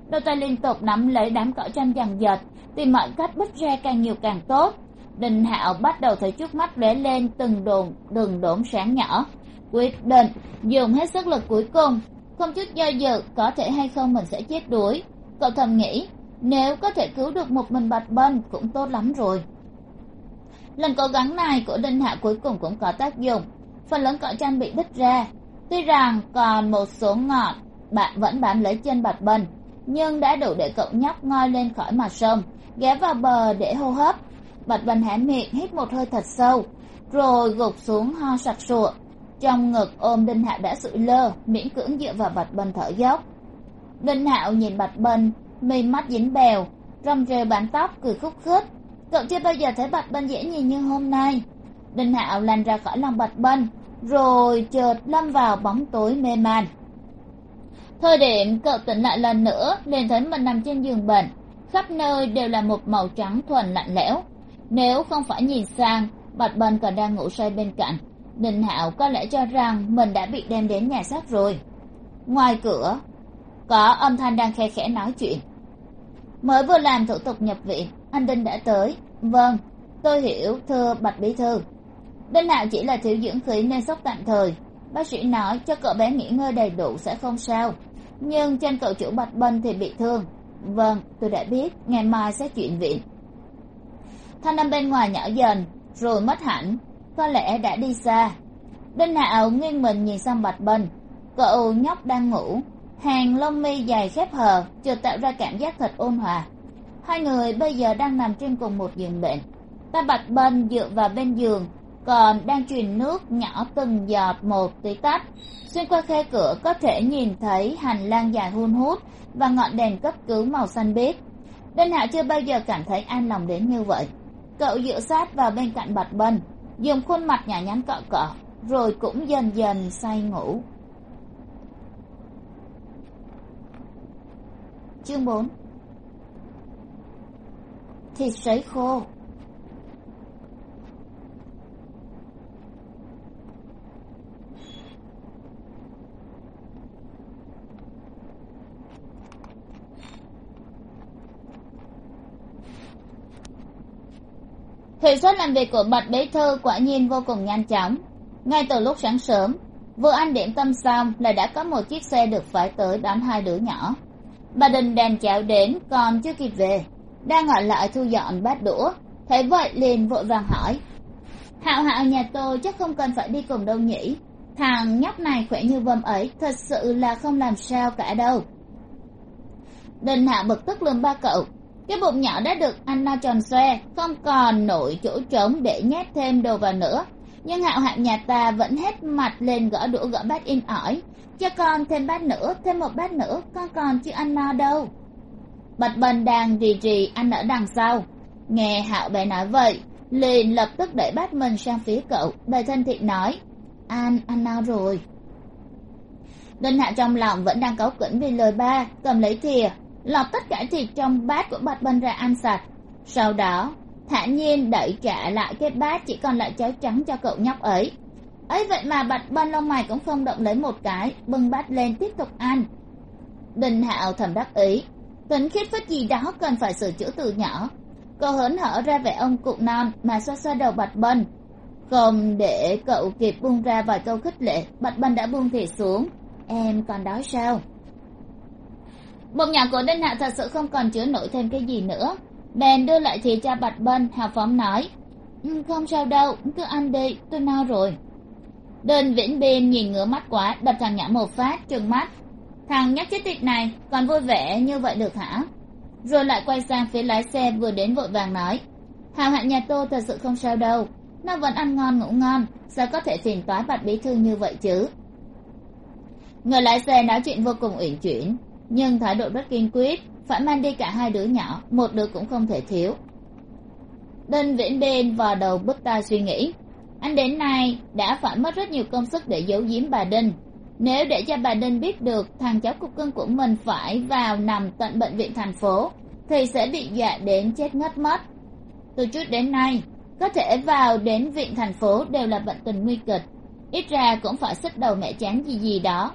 Đôi tay liên tục nắm lấy đám cỏ tranh dằn dật, tìm mọi cách bứt ra càng nhiều càng tốt. Đinh hạo bắt đầu thấy trước mắt lóe lên từng đồn từng đốm sáng nhỏ. Quyết định, dùng hết sức lực cuối cùng không chút do dự, có thể hay không mình sẽ chết đuối. Cậu thầm nghĩ, nếu có thể cứu được một mình bạch bân cũng tốt lắm rồi. Lần cố gắng này của đinh hạ cuối cùng cũng có tác dụng. Phần lớn cỏ tranh bị bứt ra. Tuy rằng còn một số ngọn, bạn vẫn bám lấy chân bạch bân, nhưng đã đủ để cậu nhóc ngoi lên khỏi mặt sông, ghé vào bờ để hô hấp. Bạch bân há miệng, hít một hơi thật sâu, rồi gục xuống ho sặc sụa trong ngực ôm đinh hạo đã sụi lơ, miễn cưỡng dựa vào bạch bân thở dốc. Đinh hạo nhìn bạch bân, mi mắt dính bèo, rong rêu bàn tóc cười khúc khích. Cậu chưa bao giờ thấy bạch bân dễ nhìn như hôm nay. Đinh hạo lăn ra khỏi lòng bạch bân, rồi chợt lâm vào bóng tối mê man. Thời điểm cậu tỉnh lại lần nữa, liền thấy mình nằm trên giường bệnh. Khắp nơi đều là một màu trắng thuần lạnh lẽo. Nếu không phải nhìn sang, bạch bân còn đang ngủ say bên cạnh. Ninh hạo có lẽ cho rằng mình đã bị đem đến nhà xác rồi. Ngoài cửa, có âm thanh đang khe khẽ nói chuyện. Mới vừa làm thủ tục nhập viện, anh đinh đã tới. Vâng tôi hiểu, thưa bạch bí thư. Đinh hạo chỉ là thiếu dưỡng khí nên sốc tạm thời. Bác sĩ nói cho cậu bé nghỉ ngơi đầy đủ sẽ không sao. Nhưng trên cậu chủ bạch bân thì bị thương. Vâng tôi đã biết, ngày mai sẽ chuyển viện. Thanh âm bên ngoài nhỏ dần, rồi mất hẳn có lẽ đã đi xa. Đinh hạo nghiêng mình nhìn sang bạch bình, cậu nhóc đang ngủ. Hàng lông mi dài khép hờ chợt tạo ra cảm giác thật ôn hòa. Hai người bây giờ đang nằm trên cùng một giường bệnh. Ta bạch bình dựa vào bên giường còn đang truyền nước nhỏ từng giọt một tí tách. Xuyên qua khe cửa có thể nhìn thấy hành lang dài hun hút và ngọn đèn cấp cứu màu xanh biếc. Đinh Hạo chưa bao giờ cảm thấy an lòng đến như vậy. Cậu dựa sát vào bên cạnh bạch bình dùng khuôn mặt nhỏ nhắn cọ cọ rồi cũng dần dần say ngủ. Chương bốn. Thịt sấy khô. Hiệu suất làm việc của bạch bế thơ quả nhiên vô cùng nhanh chóng. Ngay từ lúc sáng sớm, vừa ăn điểm tâm xong là đã có một chiếc xe được phải tới đón hai đứa nhỏ. Bà đình đèn chảo đến, còn chưa kịp về. Đang ở lại thu dọn bát đũa. Thấy vậy liền vội vàng hỏi. Hạo hạo nhà tôi chắc không cần phải đi cùng đâu nhỉ? Thằng nhóc này khỏe như vâm ấy, thật sự là không làm sao cả đâu. Đình hạ bực tức lườm ba cậu cái bụng nhỏ đã được anh no tròn xoe không còn nổi chỗ trống để nhét thêm đồ vào nữa. Nhưng hạo hạng nhà ta vẫn hết mặt lên gõ đũa gõ bát in ỏi. Cho con thêm bát nữa, thêm một bát nữa, con còn chưa ăn no đâu. Bạch bần đang rì rì ăn ở đằng sau. Nghe hạo bé nói vậy, liền lập tức đẩy bát mình sang phía cậu. Đầy thân thiện nói ăn ăn no rồi. Đinh hạ trong lòng vẫn đang cáu kỉnh vì lời ba, cầm lấy thìa lọc tất cả thịt trong bát của bạch bân ra ăn sạch. Sau đó, thả nhiên đẩy trả lại cái bát chỉ còn lại cháo trắng cho cậu nhóc ấy. Ấy vậy mà bạch bân lông mày cũng không động lấy một cái, bưng bát lên tiếp tục ăn. Đình hạo thầm đắc ý, tính khiết phết gì đó cần phải sửa chữa từ nhỏ. Cậu hớn hở ra vẻ ông cụ non mà xoa xoa đầu bạch bân. Không để cậu kịp buông ra vài câu khích lệ, bạch bân đã buông thìa xuống. Em còn đói sao? Bụng nhỏ của đinh hạ thật sự không còn chứa nổi thêm cái gì nữa. Bèn đưa lại thì cho bạch bân, hào phóng nói. Ừ, không sao đâu, cứ ăn đi, tôi no rồi. Đinh vĩnh biên nhìn ngứa mắt quá, đập thằng nhã một phát, trừng mắt. Thằng nhắc chết tiệt này, còn vui vẻ như vậy được hả? Rồi lại quay sang phía lái xe vừa đến vội vàng nói. Hào hạn nhà tôi thật sự không sao đâu, nó vẫn ăn ngon ngủ ngon, sao có thể phiền toái bạch bí thư như vậy chứ? Người lái xe nói chuyện vô cùng uyển chuyển nhưng thái độ rất kiên quyết phải mang đi cả hai đứa nhỏ, một đứa cũng không thể thiếu. Đinh viễn bên vào đầu bức tai suy nghĩ. Anh đến nay đã phải mất rất nhiều công sức để giấu giếm bà đinh. Nếu để cho bà đinh biết được thằng cháu cục cưng của mình phải vào nằm tận bệnh viện thành phố, thì sẽ bị dọa đến chết ngất mất. Từ trước đến nay, có thể vào đến viện thành phố đều là bệnh tình nguy kịch. Ít ra cũng phải xích đầu mẹ chán gì gì đó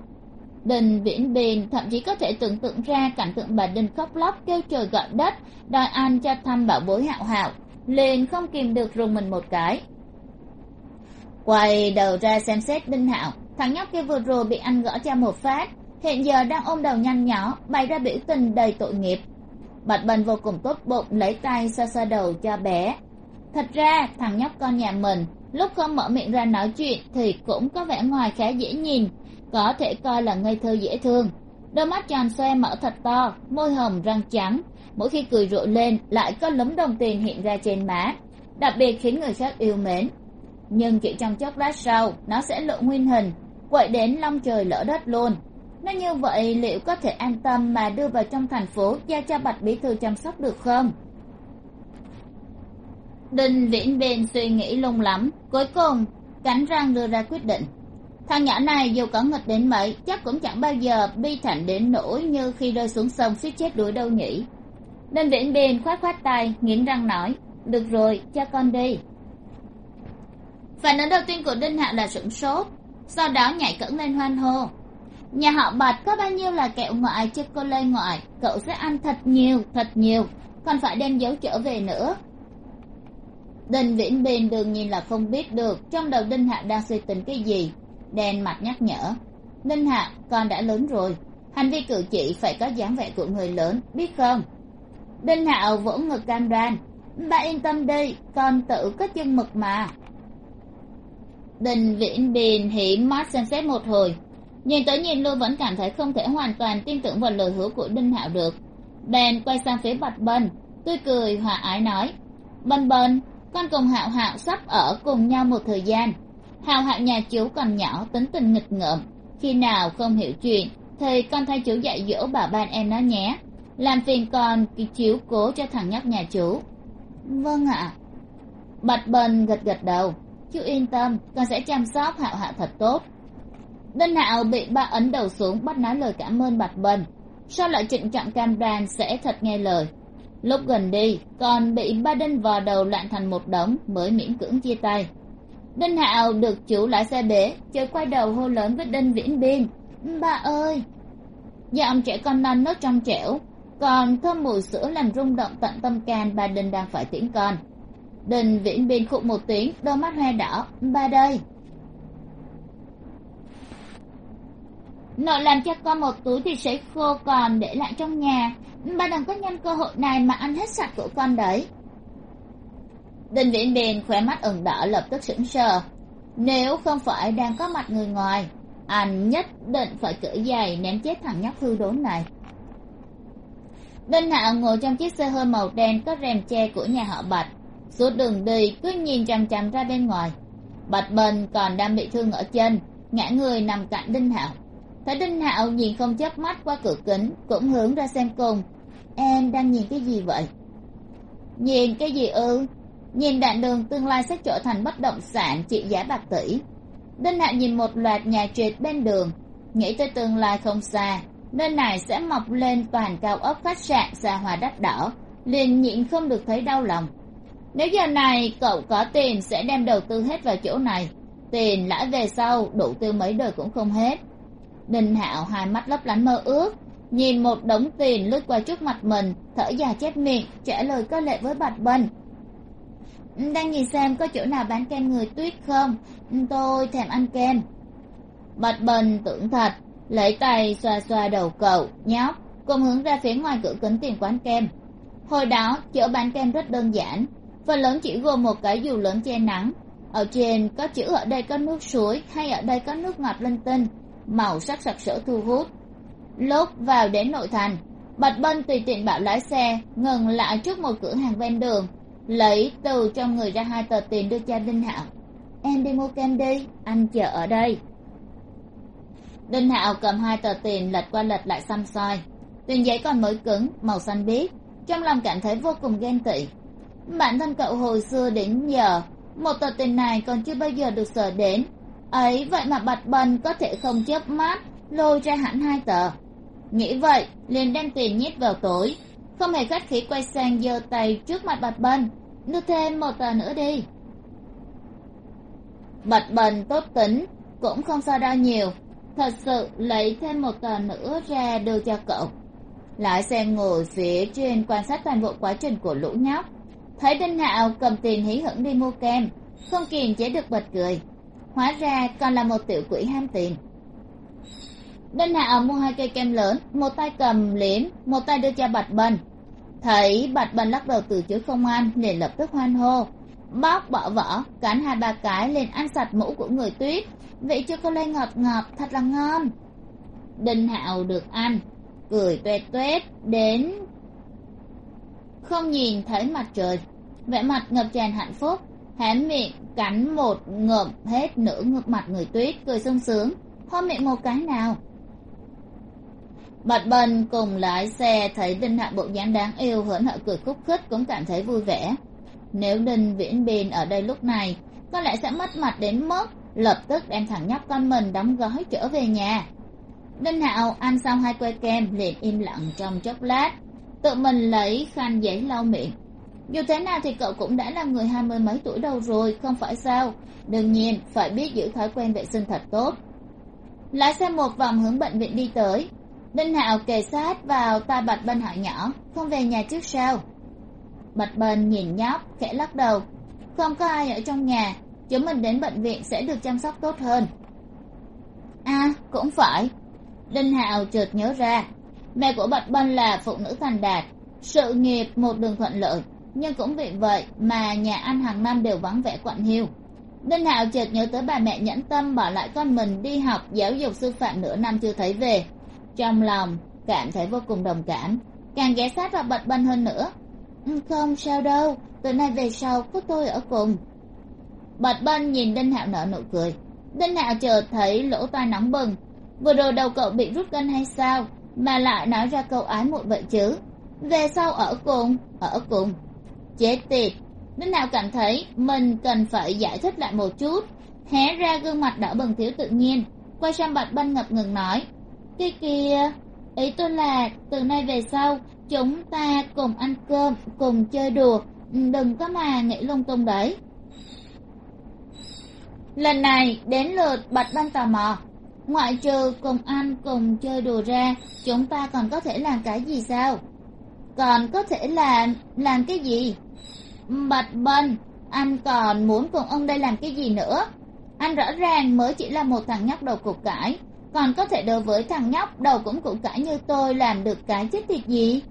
đình viễn Bình thậm chí có thể tưởng tượng ra cảnh tượng bà đinh khóc lóc kêu trời gọi đất đòi ăn cho thăm bảo bối hạo hạo liền không kìm được rùng mình một cái. Quay đầu ra xem xét đinh hạo thằng nhóc kia vừa rồi bị anh gõ cho một phát hiện giờ đang ôm đầu nhăn nhỏ, bày ra biểu tình đầy tội nghiệp. Bạch bần vô cùng tốt bụng lấy tay xoa xoa đầu cho bé. Thật ra thằng nhóc con nhà mình lúc không mở miệng ra nói chuyện thì cũng có vẻ ngoài khá dễ nhìn có thể coi là ngây thơ dễ thương. Đôi mắt tròn xoe mở thật to, môi hồng răng trắng. Mỗi khi cười rộ lên, lại có lấm đồng tiền hiện ra trên má. Đặc biệt khiến người khác yêu mến. Nhưng chỉ trong chốc lát sau, nó sẽ lộ nguyên hình, quậy đến long trời lỡ đất luôn. Nó như vậy liệu có thể an tâm mà đưa vào trong thành phố giao cho bạch bí thư chăm sóc được không? Đinh viễn bên suy nghĩ lung lắm, cuối cùng cắn răng đưa ra quyết định thằng nhỏ này dù có nghịch đến mấy, chắc cũng chẳng bao giờ bi thảm đến nỗi như khi rơi xuống sông suýt chết đuối đâu nhỉ. Đinh viễn biên khoát khoát tay, nghiến răng nói, được rồi, cho con đi. Phản ứng đầu tiên của đinh hạ là sửng sốt, sau đó nhảy cẫng lên hoan hô. Nhà họ bạch có bao nhiêu là kẹo ngoại chứ cô lê ngoại, cậu sẽ ăn thật nhiều thật nhiều, còn phải đem dấu trở về nữa. Đinh viễn biên đương nhiên là không biết được trong đầu đinh hạ đang suy tính cái gì đen mặt nhắc nhở. Ninh hạ con đã lớn rồi. Hành vi cử chỉ phải có dáng vẻ của người lớn, biết không? Đinh hạo vỗ ngực cam đoan. Ba yên tâm đi, con tự có chân mực mà. Đình viễn biên hiểm mắt xem xét một hồi. Nhìn tới nhìn lui vẫn cảm thấy không thể hoàn toàn tin tưởng vào lời hứa của đinh hạo được. Bèn quay sang phía bạch bân, tươi cười hòa ái nói. Bân bân, con cùng hạo hạo sắp ở cùng nhau một thời gian hào hạo nhà chú còn nhỏ, tính tình nghịch ngợm. Khi nào không hiểu chuyện, thì con thay chú dạy dỗ bà ban em nó nhé. Làm phiền con chiếu cố cho thằng nhóc nhà chú. Vâng ạ. Bạch bần gật gật đầu. Chú yên tâm, con sẽ chăm sóc hạo hạ thật tốt. Đinh hạo bị ba ấn đầu xuống, bắt nói lời cảm ơn bạch bần. Sau lại trịnh trọng cam đoan, sẽ thật nghe lời. Lúc gần đi còn bị ba đinh vò đầu loạn thành một đống, mới miễn cưỡng chia tay đinh hạo được chủ lái xe bế chợt quay đầu hô lớn với đinh viễn biên. Ba ơi! Giọng trẻ con non nớt trong trẻo, còn thơm mùi sữa làm rung động tận tâm can ba đinh đang phải tiễn con. Đinh viễn biên khụ một tiếng, đôi mắt hoe đỏ. Ba đây! Nội làm cho con một túi thì sẽ khô còn để lại trong nhà. Ba đừng có nhân cơ hội này mà ăn hết sạch của con đấy đinh viễn biên khóe mắt ửng đỏ lập tức sững sờ. Nếu không phải đang có mặt người ngoài, anh nhất định phải cởi giày ném chết thằng nhóc hư đốn này. Đinh hạo ngồi trong chiếc xe hơi màu đen có rèm che của nhà họ bạch. Suốt đường đi cứ nhìn chằm chằm ra bên ngoài. Bạch bần còn đang bị thương ở chân, ngã người nằm cạnh đinh hạo. Thấy đinh hạo nhìn không chớp mắt qua cửa kính, cũng hướng ra xem cùng. Em đang nhìn cái gì vậy? Nhìn cái gì ư? Nhìn đoạn đường tương lai sẽ trở thành bất động sản, trị giá bạc tỷ. Đinh hạo nhìn một loạt nhà trệt bên đường, nghĩ tới tương lai không xa, nơi này sẽ mọc lên toàn cao ốc khách sạn xa hoa đắt đỏ, liền nhịn không được thấy đau lòng. Nếu giờ này cậu có tiền sẽ đem đầu tư hết vào chỗ này, tiền lãi về sau đủ tiêu mấy đời cũng không hết. Đinh hạo hai mắt lấp lánh mơ ước, nhìn một đống tiền lướt qua trước mặt mình, thở dài chép miệng, trả lời có lệ với bạch bân đang nhìn xem có chỗ nào bán kem người tuyết không? Tôi thèm ăn kem. Bạch Bần tưởng thật, lấy tay xoa xoa đầu cậu, nhóc, cùng hướng ra phía ngoài cửa kính tiền quán kem. Hồi đó, chỗ bán kem rất đơn giản, phần lớn chỉ gồm một cái dù lớn che nắng. Ở trên có chữ ở đây có nước suối hay ở đây có nước ngọt linh tinh màu sắc sặc sỡ thu hút. Lúc vào đến nội thành, bạch bân tùy tiện bảo lái xe ngừng lại trước một cửa hàng ven đường lấy từ trong người ra hai tờ tiền đưa cho đinh hạo. Em đi mua kem đi, anh chờ ở đây. Đinh hạo cầm hai tờ tiền lật qua lật lại xăm soi. Tiền giấy còn mới cứng, màu xanh biếc. Trong lòng cảm thấy vô cùng ghen tị. Bản thân cậu hồi xưa đến giờ, một tờ tiền này còn chưa bao giờ được sờ đến. Ấy, vậy mà bạch bần có thể không chớp mắt, lôi ra hẳn hai tờ. Nghĩ vậy, liền đem tiền nhét vào tối không hề khách khí quay sang giơ tay trước mặt bạch bần. Đưa thêm một tờ nữa đi. Bạch bần tốt tính, cũng không so đo nhiều. Thật sự lấy thêm một tờ nữa ra đưa cho cậu. Lái xe ngồi phía trên quan sát toàn bộ quá trình của lũ nhóc. Thấy đinh hạo cầm tiền hí hửng đi mua kem, không kiềm chế được bật cười. Hóa ra còn là một tiểu quỷ ham tiền đinh hạ mua hai cây kem lớn, một tay cầm liếm, một tay đưa cho bạch bần. Thấy bạch bần lắc đầu từ chối không ăn, liền lập tức hoan hô. Bóc bỏ vỏ, cắn hai ba cái lên ăn sạch mũ của người tuyết. Vị chưa có lên ngọt ngọt, thật là ngon. Đinh hạo được ăn, cười tuét tuét, đến không nhìn thấy mặt trời. Vẻ mặt ngập tràn hạnh phúc, hé miệng cắn một ngậm hết nửa ngực mặt người tuyết, cười sung sướng. Hôn miệng một cái nào? Bạch bần cùng lái xe thấy đinh hạ bộ dáng đáng yêu hớn hở cười khúc khích cũng cảm thấy vui vẻ. Nếu đinh viễn biên ở đây lúc này, có lẽ sẽ mất mặt đến mức lập tức đem thằng nhóc con mình đóng gói trở về nhà. Đinh hạo ăn xong hai que kem liền im lặng trong chốc lát, tự mình lấy khăn giấy lau miệng. Dù thế nào thì cậu cũng đã là người hai mươi mấy tuổi đầu rồi, không phải sao? Đương nhiên, phải biết giữ thói quen vệ sinh thật tốt. Lái xe một vòng hướng bệnh viện đi tới đinh hạo kề sát vào tai bạch bân hỏi nhỏ không về nhà trước sao? Bạch bân nhìn nhóc, khẽ lắc đầu, không có ai ở trong nhà, chúng mình đến bệnh viện sẽ được chăm sóc tốt hơn. À cũng phải. Đinh hạo chợt nhớ ra, mẹ của bạch bân là phụ nữ thành đạt, sự nghiệp một đường thuận lợi, nhưng cũng vì vậy mà nhà ăn hàng năm đều vắng vẻ quặn hiu. Đinh hạo chợt nhớ tới bà mẹ nhẫn tâm bỏ lại con mình đi học giáo dục sư phạm nửa năm chưa thấy về trong lòng, cảm thấy vô cùng đồng cảm. Càng ghé sát vào bạch bân hơn nữa. Ừ, không, sao đâu. Từ nay về sau có tôi ở cùng. Bạch bân nhìn đinh hạo nở nụ cười. Đinh hạo chợt thấy lỗ tai nóng bừng. Vừa rồi đầu cậu bị rút gân hay sao? Mà lại nói ra câu ái muội vậy chứ. Về sau ở cùng ở cùng. Chết tiệt. Đinh hạo cảm thấy mình cần phải giải thích lại một chút. Hé ra gương mặt đỏ bừng thiếu tự nhiên. Quay sang bạch bân ngập ngừng nói kia kìa ý tôi là từ nay về sau, chúng ta cùng ăn cơm, cùng chơi đùa. Ừ, đừng có mà nghĩ lung tung đấy. Lần này, đến lượt bạch băng tò mò. Ngoại trừ cùng ăn, cùng chơi đùa ra, chúng ta còn có thể làm cái gì sao? Còn có thể làm làm cái gì? Bạch bân anh còn muốn cùng ông đây làm cái gì nữa? Anh rõ ràng mới chỉ là một thằng nhóc đầu cục cải còn có thể đối với thằng nhóc, đầu cũng củ cải như tôi, làm được cái chết tiệt gì?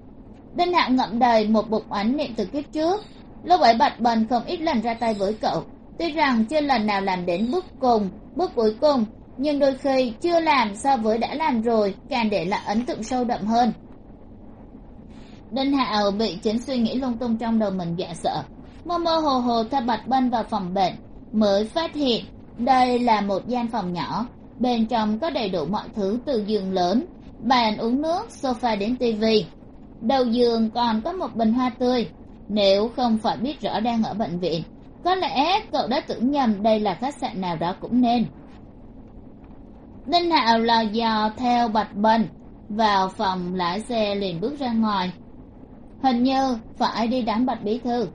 Đinh hạo ngậm đầy một bụng oán niệm từ kiếp trước. Lúc ấy bạch bần không ít lần ra tay với cậu. Tuy rằng chưa lần nào làm đến bước cùng, bước cuối cùng, nhưng đôi khi chưa làm so với đã làm rồi, càng để lại ấn tượng sâu đậm hơn. Đinh hạo bị chính suy nghĩ lung tung trong đầu mình dọa sợ. Mơ mơ hồ hồ theo bạch bân vào phòng bệnh, mới phát hiện đây là một gian phòng nhỏ bên trong có đầy đủ mọi thứ từ giường lớn, bàn uống nước, sofa đến tivi. Đầu giường còn có một bình hoa tươi. Nếu không phải biết rõ đang ở bệnh viện, có lẽ cậu đã tưởng nhầm đây là khách sạn nào đó cũng nên. Đinh hạo lò dò theo bạch bình, vào phòng lái xe liền bước ra ngoài. Hình như phải đi đón bạch bí thư.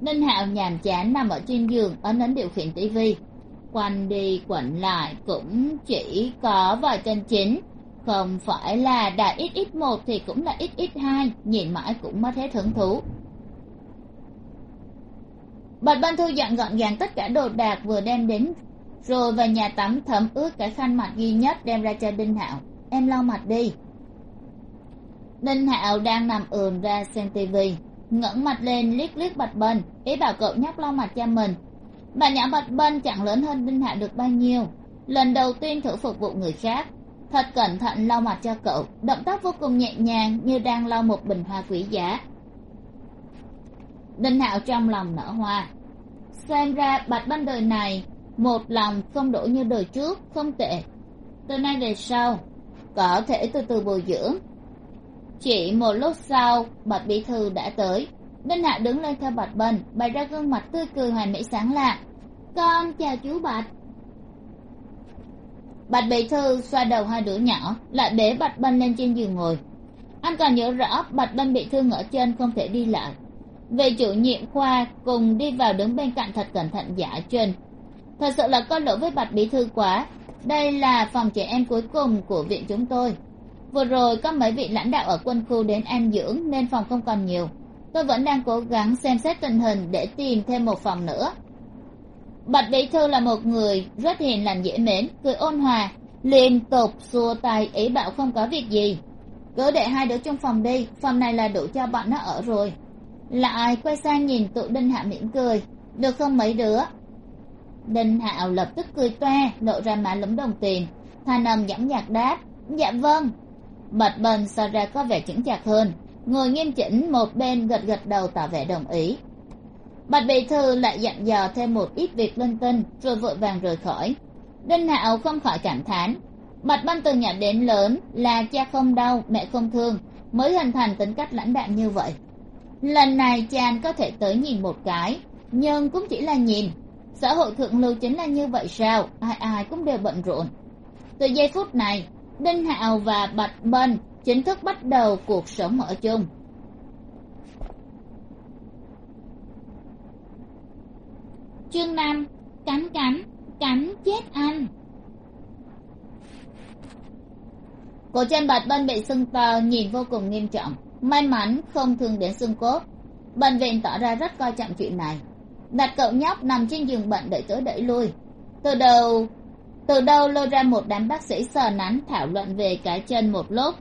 Đinh hạo nhàm chán nằm ở trên giường, ấn ấn điều khiển tivi quanh đi quẩn lại cũng chỉ có vài chân chính. Không phải là đại ít ít một thì cũng là ít ít hai, nhìn mãi cũng mất hết hứng thú. Bạch ban thư dọn gọn gàng tất cả đồ đạc vừa đem đến, rồi vào nhà tắm thấm ướt cái khăn mặt duy nhất đem ra cho đinh hạo. Em lau mặt đi. Đinh hạo đang nằm ườn ra xem tivi, ngẩng mặt lên liếc liếc bạch bân, ý bảo cậu nhắc lau mặt cho mình bà nhã bạch bân chẳng lớn hơn đinh hạ được bao nhiêu. Lần đầu tiên thử phục vụ người khác. Thật cẩn thận lau mặt cho cậu. Động tác vô cùng nhẹ nhàng như đang lau một bình hoa quý giá. Đinh hạo trong lòng nở hoa. Xem ra bạch bân đời này, một lòng không đổ như đời trước, không tệ. Từ nay về sau, có thể từ từ bồi dưỡng. Chỉ một lúc sau, bạch bí thư đã tới đinh hạo đứng lên theo bạch bình, bày ra gương mặt tươi cười hoàn mỹ sáng lạ con chào chú bạch. Bạch bị thư xoa đầu hai đứa nhỏ lại bế bạch bình lên trên giường ngồi. Anh còn nhớ rõ bạch bình bị thương ở chân không thể đi lại. Về chủ nhiệm khoa cùng đi vào đứng bên cạnh thật cẩn thận giả chân thật sự là có lỗi với bạch bí thư quá. Đây là phòng trẻ em cuối cùng của viện chúng tôi. Vừa rồi có mấy vị lãnh đạo ở quân khu đến an dưỡng nên phòng không còn nhiều tôi vẫn đang cố gắng xem xét tình hình để tìm thêm một phòng nữa. Bạch bí thư là một người rất hiền lành dễ mến, cười ôn hòa, liên tục xua tay, ý bảo không có việc gì. Cứ để hai đứa trong phòng đi, phòng này là đủ cho bọn nó ở rồi. Lại quay sang nhìn tụi đinh hạ mỉm cười, được không mấy đứa? Đinh hạo lập tức cười toe, lộ ra má lấm đồng tiền. Thanh âm nhõng nhạt đáp dạ vâng. Bạch bần sợ ra có vẻ chững chạc hơn ngồi nghiêm chỉnh, một bên gật gật đầu tỏ vẻ đồng ý. Bạch bị thư lại dặn dò thêm một ít việc linh tinh, rồi vội vàng rời khỏi. Đinh hạo không khỏi cảm thán. Bạch băng từ nhỏ đến lớn, là cha không đau, mẹ không thương, mới hình thành tính cách lãnh đạm như vậy. Lần này chàng có thể tới nhìn một cái, nhưng cũng chỉ là nhìn. Xã hội thượng lưu chính là như vậy sao? Ai ai cũng đều bận rộn. Từ giây phút này, đinh hạo và bạch bân chính thức bắt đầu cuộc sống ở chung. Chương năm cắn cắn cắn chết anh. Cổ chân bạch bên bị sưng to nhìn vô cùng nghiêm trọng, may mắn không thương đến xương cốt. Bệnh viện tỏ ra rất coi trọng chuyện này. Đặt cậu nhóc nằm trên giường bệnh đợi tới đẩy lui. Từ đầu, từ đâu lôi ra một đám bác sĩ sờ nắn thảo luận về cái chân một lúc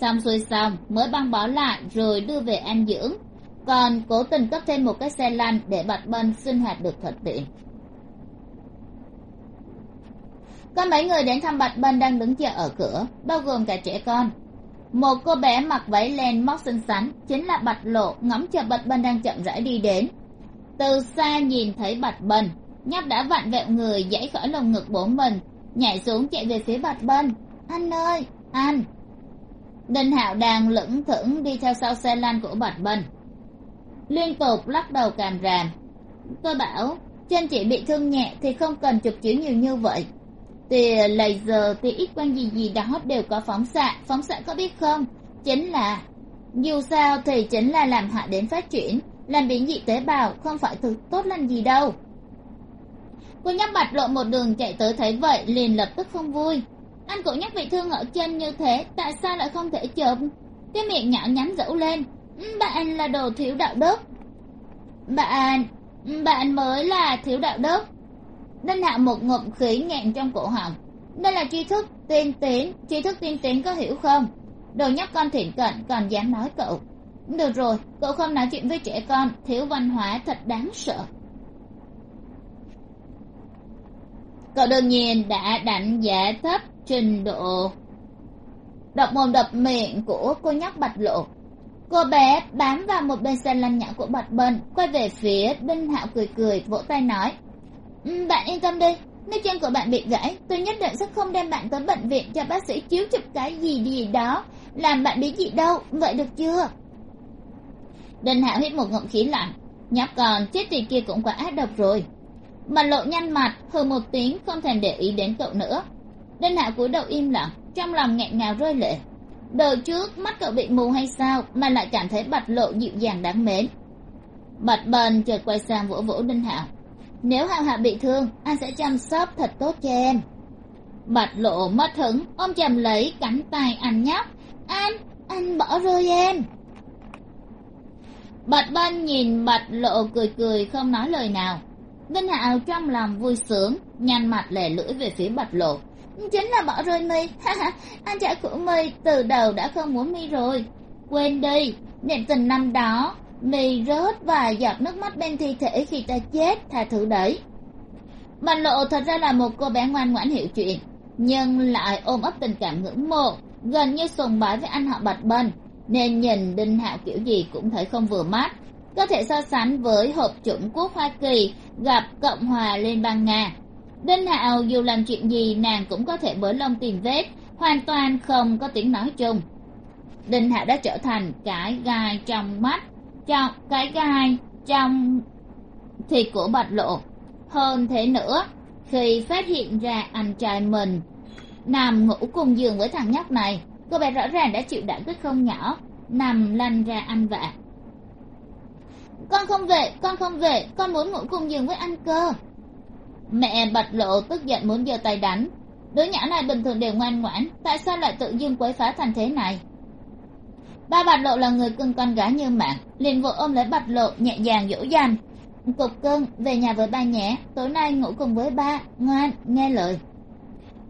xong xuôi xong, mới băng bó lại rồi đưa về an dưỡng. Còn cố tình cấp thêm một cái xe lăn để bạch bân sinh hoạt được thuận tiện. Có mấy người đến thăm bạch bân đang đứng chờ ở cửa, bao gồm cả trẻ con. Một cô bé mặc váy len móc xinh xắn, chính là bạch lộ ngắm chờ bạch bân đang chậm rãi đi đến. Từ xa nhìn thấy bạch bân nhóc đã vặn vẹo người dãy khỏi lồng ngực bố mình, nhảy xuống chạy về phía bạch bân anh ơi, anh! Đinh hạo đang lững thững đi theo sau xe lăn của bạch bân liên tục lắc đầu càm ràm. Tôi bảo chân chị bị thương nhẹ thì không cần chụp chiếu nhiều như vậy. Tia laser, tia ít quang gì gì đó đều có phóng xạ phóng xạ có biết không? Chính là, dù sao thì chính là làm hại đến phát triển, làm biến dị tế bào, không phải thứ tốt lành gì đâu. Cô nhắc bạch lộ một đường chạy tới thấy vậy, liền lập tức không vui anh cũng nhắc bị thương ở chân như thế, tại sao lại không thể chụp cái miệng nhỏ nhắn dẫu lên. Ừ, bạn là đồ thiếu đạo đức. Bạn bạn mới là thiếu đạo đức. Đinh hạ một ngụm khí nghẹn trong cổ họng. Đây là tri thức tiên tiến. Tri thức tiên tiến có hiểu không? Đồ nhóc con thiện cận còn dám nói cậu. Được rồi, cậu không nói chuyện với trẻ con. Thiếu văn hóa thật đáng sợ. Cậu đương nhiên đã đánh giá thấp trình độ. Độc mồm đập miệng của cô nhóc bạch lộ. Cô bé bám vào một bên xe lăn nhã của bạch bân, quay về phía đinh hạo cười cười, vỗ tay nói ừ, bạn yên tâm đi nếu chân của bạn bị gãy, tôi nhất định sẽ không đem bạn tới bệnh viện cho bác sĩ chiếu chụp cái gì gì đó, làm bạn bị gì đâu vậy được chưa? Đinh hạo hít một ngụm khí lạnh, nhóc còn chết thì kia cũng quá ác độc rồi. Mà lộ nhanh mặt, hừ một tiếng, không thèm để ý đến cậu nữa đinh hạo cúi đầu im lặng, trong lòng nghẹn ngào rơi lệ. Đời trước mắt cậu bị mù hay sao mà lại cảm thấy bạch lộ dịu dàng đáng mến? Bạch bần chợt quay sang vỗ vỗ đinh hạo. Nếu hạo hạ bị thương, anh sẽ chăm sóc thật tốt cho em. Bạch lộ mất hứng, ôm chầm lấy cánh tay anh nhóc. Anh anh bỏ rơi em. Bạch bân nhìn bạch lộ cười cười, không nói lời nào. Đinh hạo trong lòng vui sướng, nhăn mặt lẻ lưỡi về phía bạch lộ chính là bỏ rơi mi. Ha ha, anh trai của mi từ đầu đã không muốn mi rồi. Quên đi niệm tình năm đó, mi rớt và giọt nước mắt bên thi thể khi ta chết thà thử đấy. Bạch lộ thật ra là một cô bé ngoan ngoãn hiểu chuyện, nhưng lại ôm ấp tình cảm ngưỡng mộ, gần như sùng bái với anh họ bạch bân nên nhìn đinh hạo kiểu gì cũng thấy không vừa mắt. Có thể so sánh với hộp chủng quốc hoa kỳ gặp cộng hòa liên bang nga đinh hạo dù làm chuyện gì, nàng cũng có thể bới lông tìm vết, hoàn toàn không có tiếng nói chung. Đinh hạo đã trở thành cái gai trong mắt, trong, cái gai trong thịt của bạch lộ. Hơn thế nữa, khi phát hiện ra anh trai mình nằm ngủ cùng giường với thằng nhóc này, cô bé rõ ràng đã chịu đả kích không nhỏ, nằm lăn ra ăn vạ. Con không về, con không về, con muốn ngủ cùng giường với anh cơ mẹ bạch lộ tức giận muốn giơ tay đánh. Đứa nhỏ này bình thường đều ngoan ngoãn, tại sao lại tự dưng quấy phá thành thế này? Ba bạch lộ là người cưng con gái như mạng, liền vội ôm lấy bạch lộ nhẹ nhàng dỗ dành. Cục cưng, về nhà với ba nhé, tối nay ngủ cùng với ba, ngoan, nghe lời.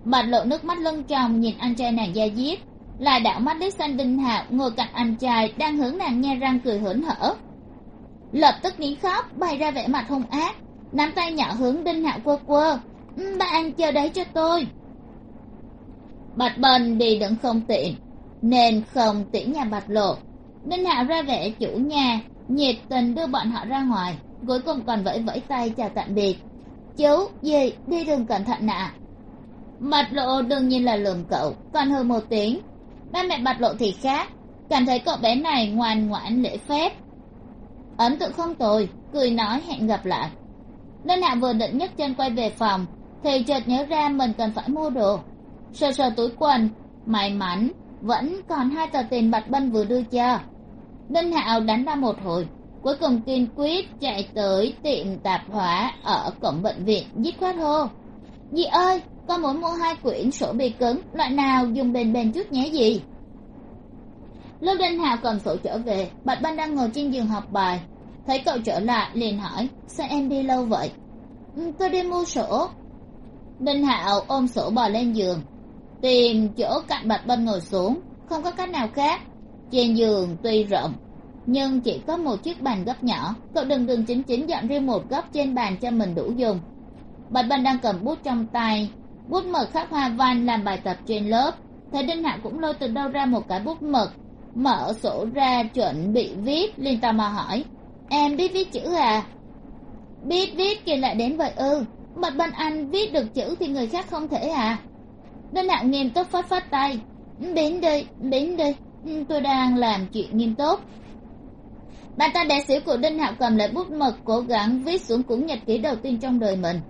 Bạch lộ nước mắt lưng tròng nhìn anh trai nàng da diết. Lại đảo mắt đích xanh đinh hạo, ngồi cạnh anh trai đang hướng nàng nghe răng cười hớn hở. Lập tức nín khóc, bày ra vẻ mặt hung ác nắm tay nhỏ hướng đinh hạo quơ quơ. Ừ, ba anh chờ đấy cho tôi. Bạch bần đi đứng không tiện, nên không tỉ nhà bạch lộ. Đinh hạo ra vẻ chủ nhà, nhiệt tình đưa bọn họ ra ngoài, cuối cùng còn vẫy vẫy tay chào tạm biệt. Chú gì đi đường cẩn thận ạ. Bạch lộ đương nhiên là lườm cậu, còn hơn một tiếng. Ba mẹ bạch lộ thì khác, cảm thấy cậu bé này ngoan ngoãn lễ phép. Ấn tượng không tồi, cười nói hẹn gặp lại nên hạ vừa định nhấc chân quay về phòng, thì chợt nhớ ra mình cần phải mua đồ. Sờ sờ túi quần, may mắn, vẫn còn hai tờ tiền bạch bân vừa đưa cho. Đinh hạo đánh ra một hồi, cuối cùng kiên quyết chạy tới tiệm tạp hóa ở cổng bệnh viện, dứt khoát hô. Dì ơi, con muốn mua hai quyển sổ bì cứng, loại nào dùng bền bền chút nhé gì lúc đinh hạo cầm sổ trở về, bạch bân đang ngồi trên giường học bài thấy cậu trở lại liền hỏi, sao em đi lâu vậy? Ừ, tôi đi mua sổ. Đinh hạo ôm sổ bò lên giường, tìm chỗ cạnh bạch bân ngồi xuống, không có cách nào khác. Trên giường tuy rộng, nhưng chỉ có một chiếc bàn gấp nhỏ. Cậu đừng đừng chính chính dọn riêng một góc trên bàn cho mình đủ dùng. Bạch bân đang cầm bút trong tay, bút mực khắc hoa văn làm bài tập trên lớp. Thấy đinh hạ cũng lôi từ đâu ra một cái bút mực, mở sổ ra chuẩn bị viết, liền tò mò hỏi em biết viết chữ à? Biết, viết kỳ lại đến vậy ư. Bạch bên anh viết được chữ thì người khác không thể à? Đinh hạo nghiêm túc phất phất tay. Đến đây đến đây tôi đang làm chuyện nghiêm túc. Bàn tay bé xíu của đinh hạo cầm lại bút mực cố gắng viết xuống cuốn nhật ký đầu tiên trong đời mình.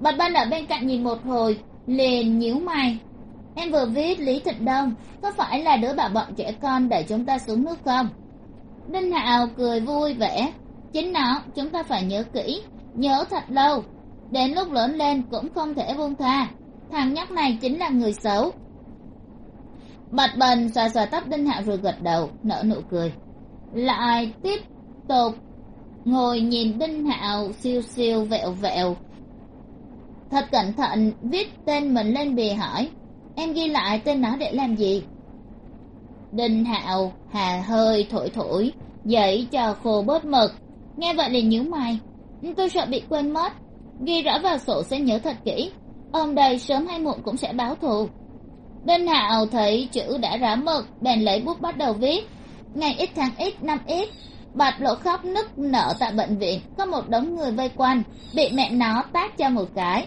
Bật ban ở bên cạnh nhìn một hồi, liền nhíu mày. Em vừa viết lý thịnh đông, có phải là đứa bảo bọn trẻ con để chúng ta xuống nước không? Đinh hạo cười vui vẻ. Chính nó, chúng ta phải nhớ kỹ, nhớ thật lâu. Đến lúc lớn lên cũng không thể buông tha. Thằng nhóc này chính là người xấu. Bạch bần xòa xòa tóc đinh hạo rồi gật đầu, nở nụ cười. Lại tiếp tục ngồi nhìn đinh hạo siêu siêu vẹo vẹo. Thật cẩn thận viết tên mình lên bìa hỏi, em ghi lại tên nó để làm gì? Đinh hạo, hà hơi, thổi thổi, giấy cho khô bớt mực. Nghe vậy liền nhíu mày. Ừ, tôi sợ bị quên mất. Ghi rõ vào sổ sẽ nhớ thật kỹ. Ông đây sớm hay muộn cũng sẽ báo thù. Đinh hạo thấy chữ đã rã mực, bèn lấy bút bắt đầu viết. Ngày ít tháng ít năm ít bạch lộ khóc nức nở tại bệnh viện. Có một đống người vây quanh, bị mẹ nó tát cho một cái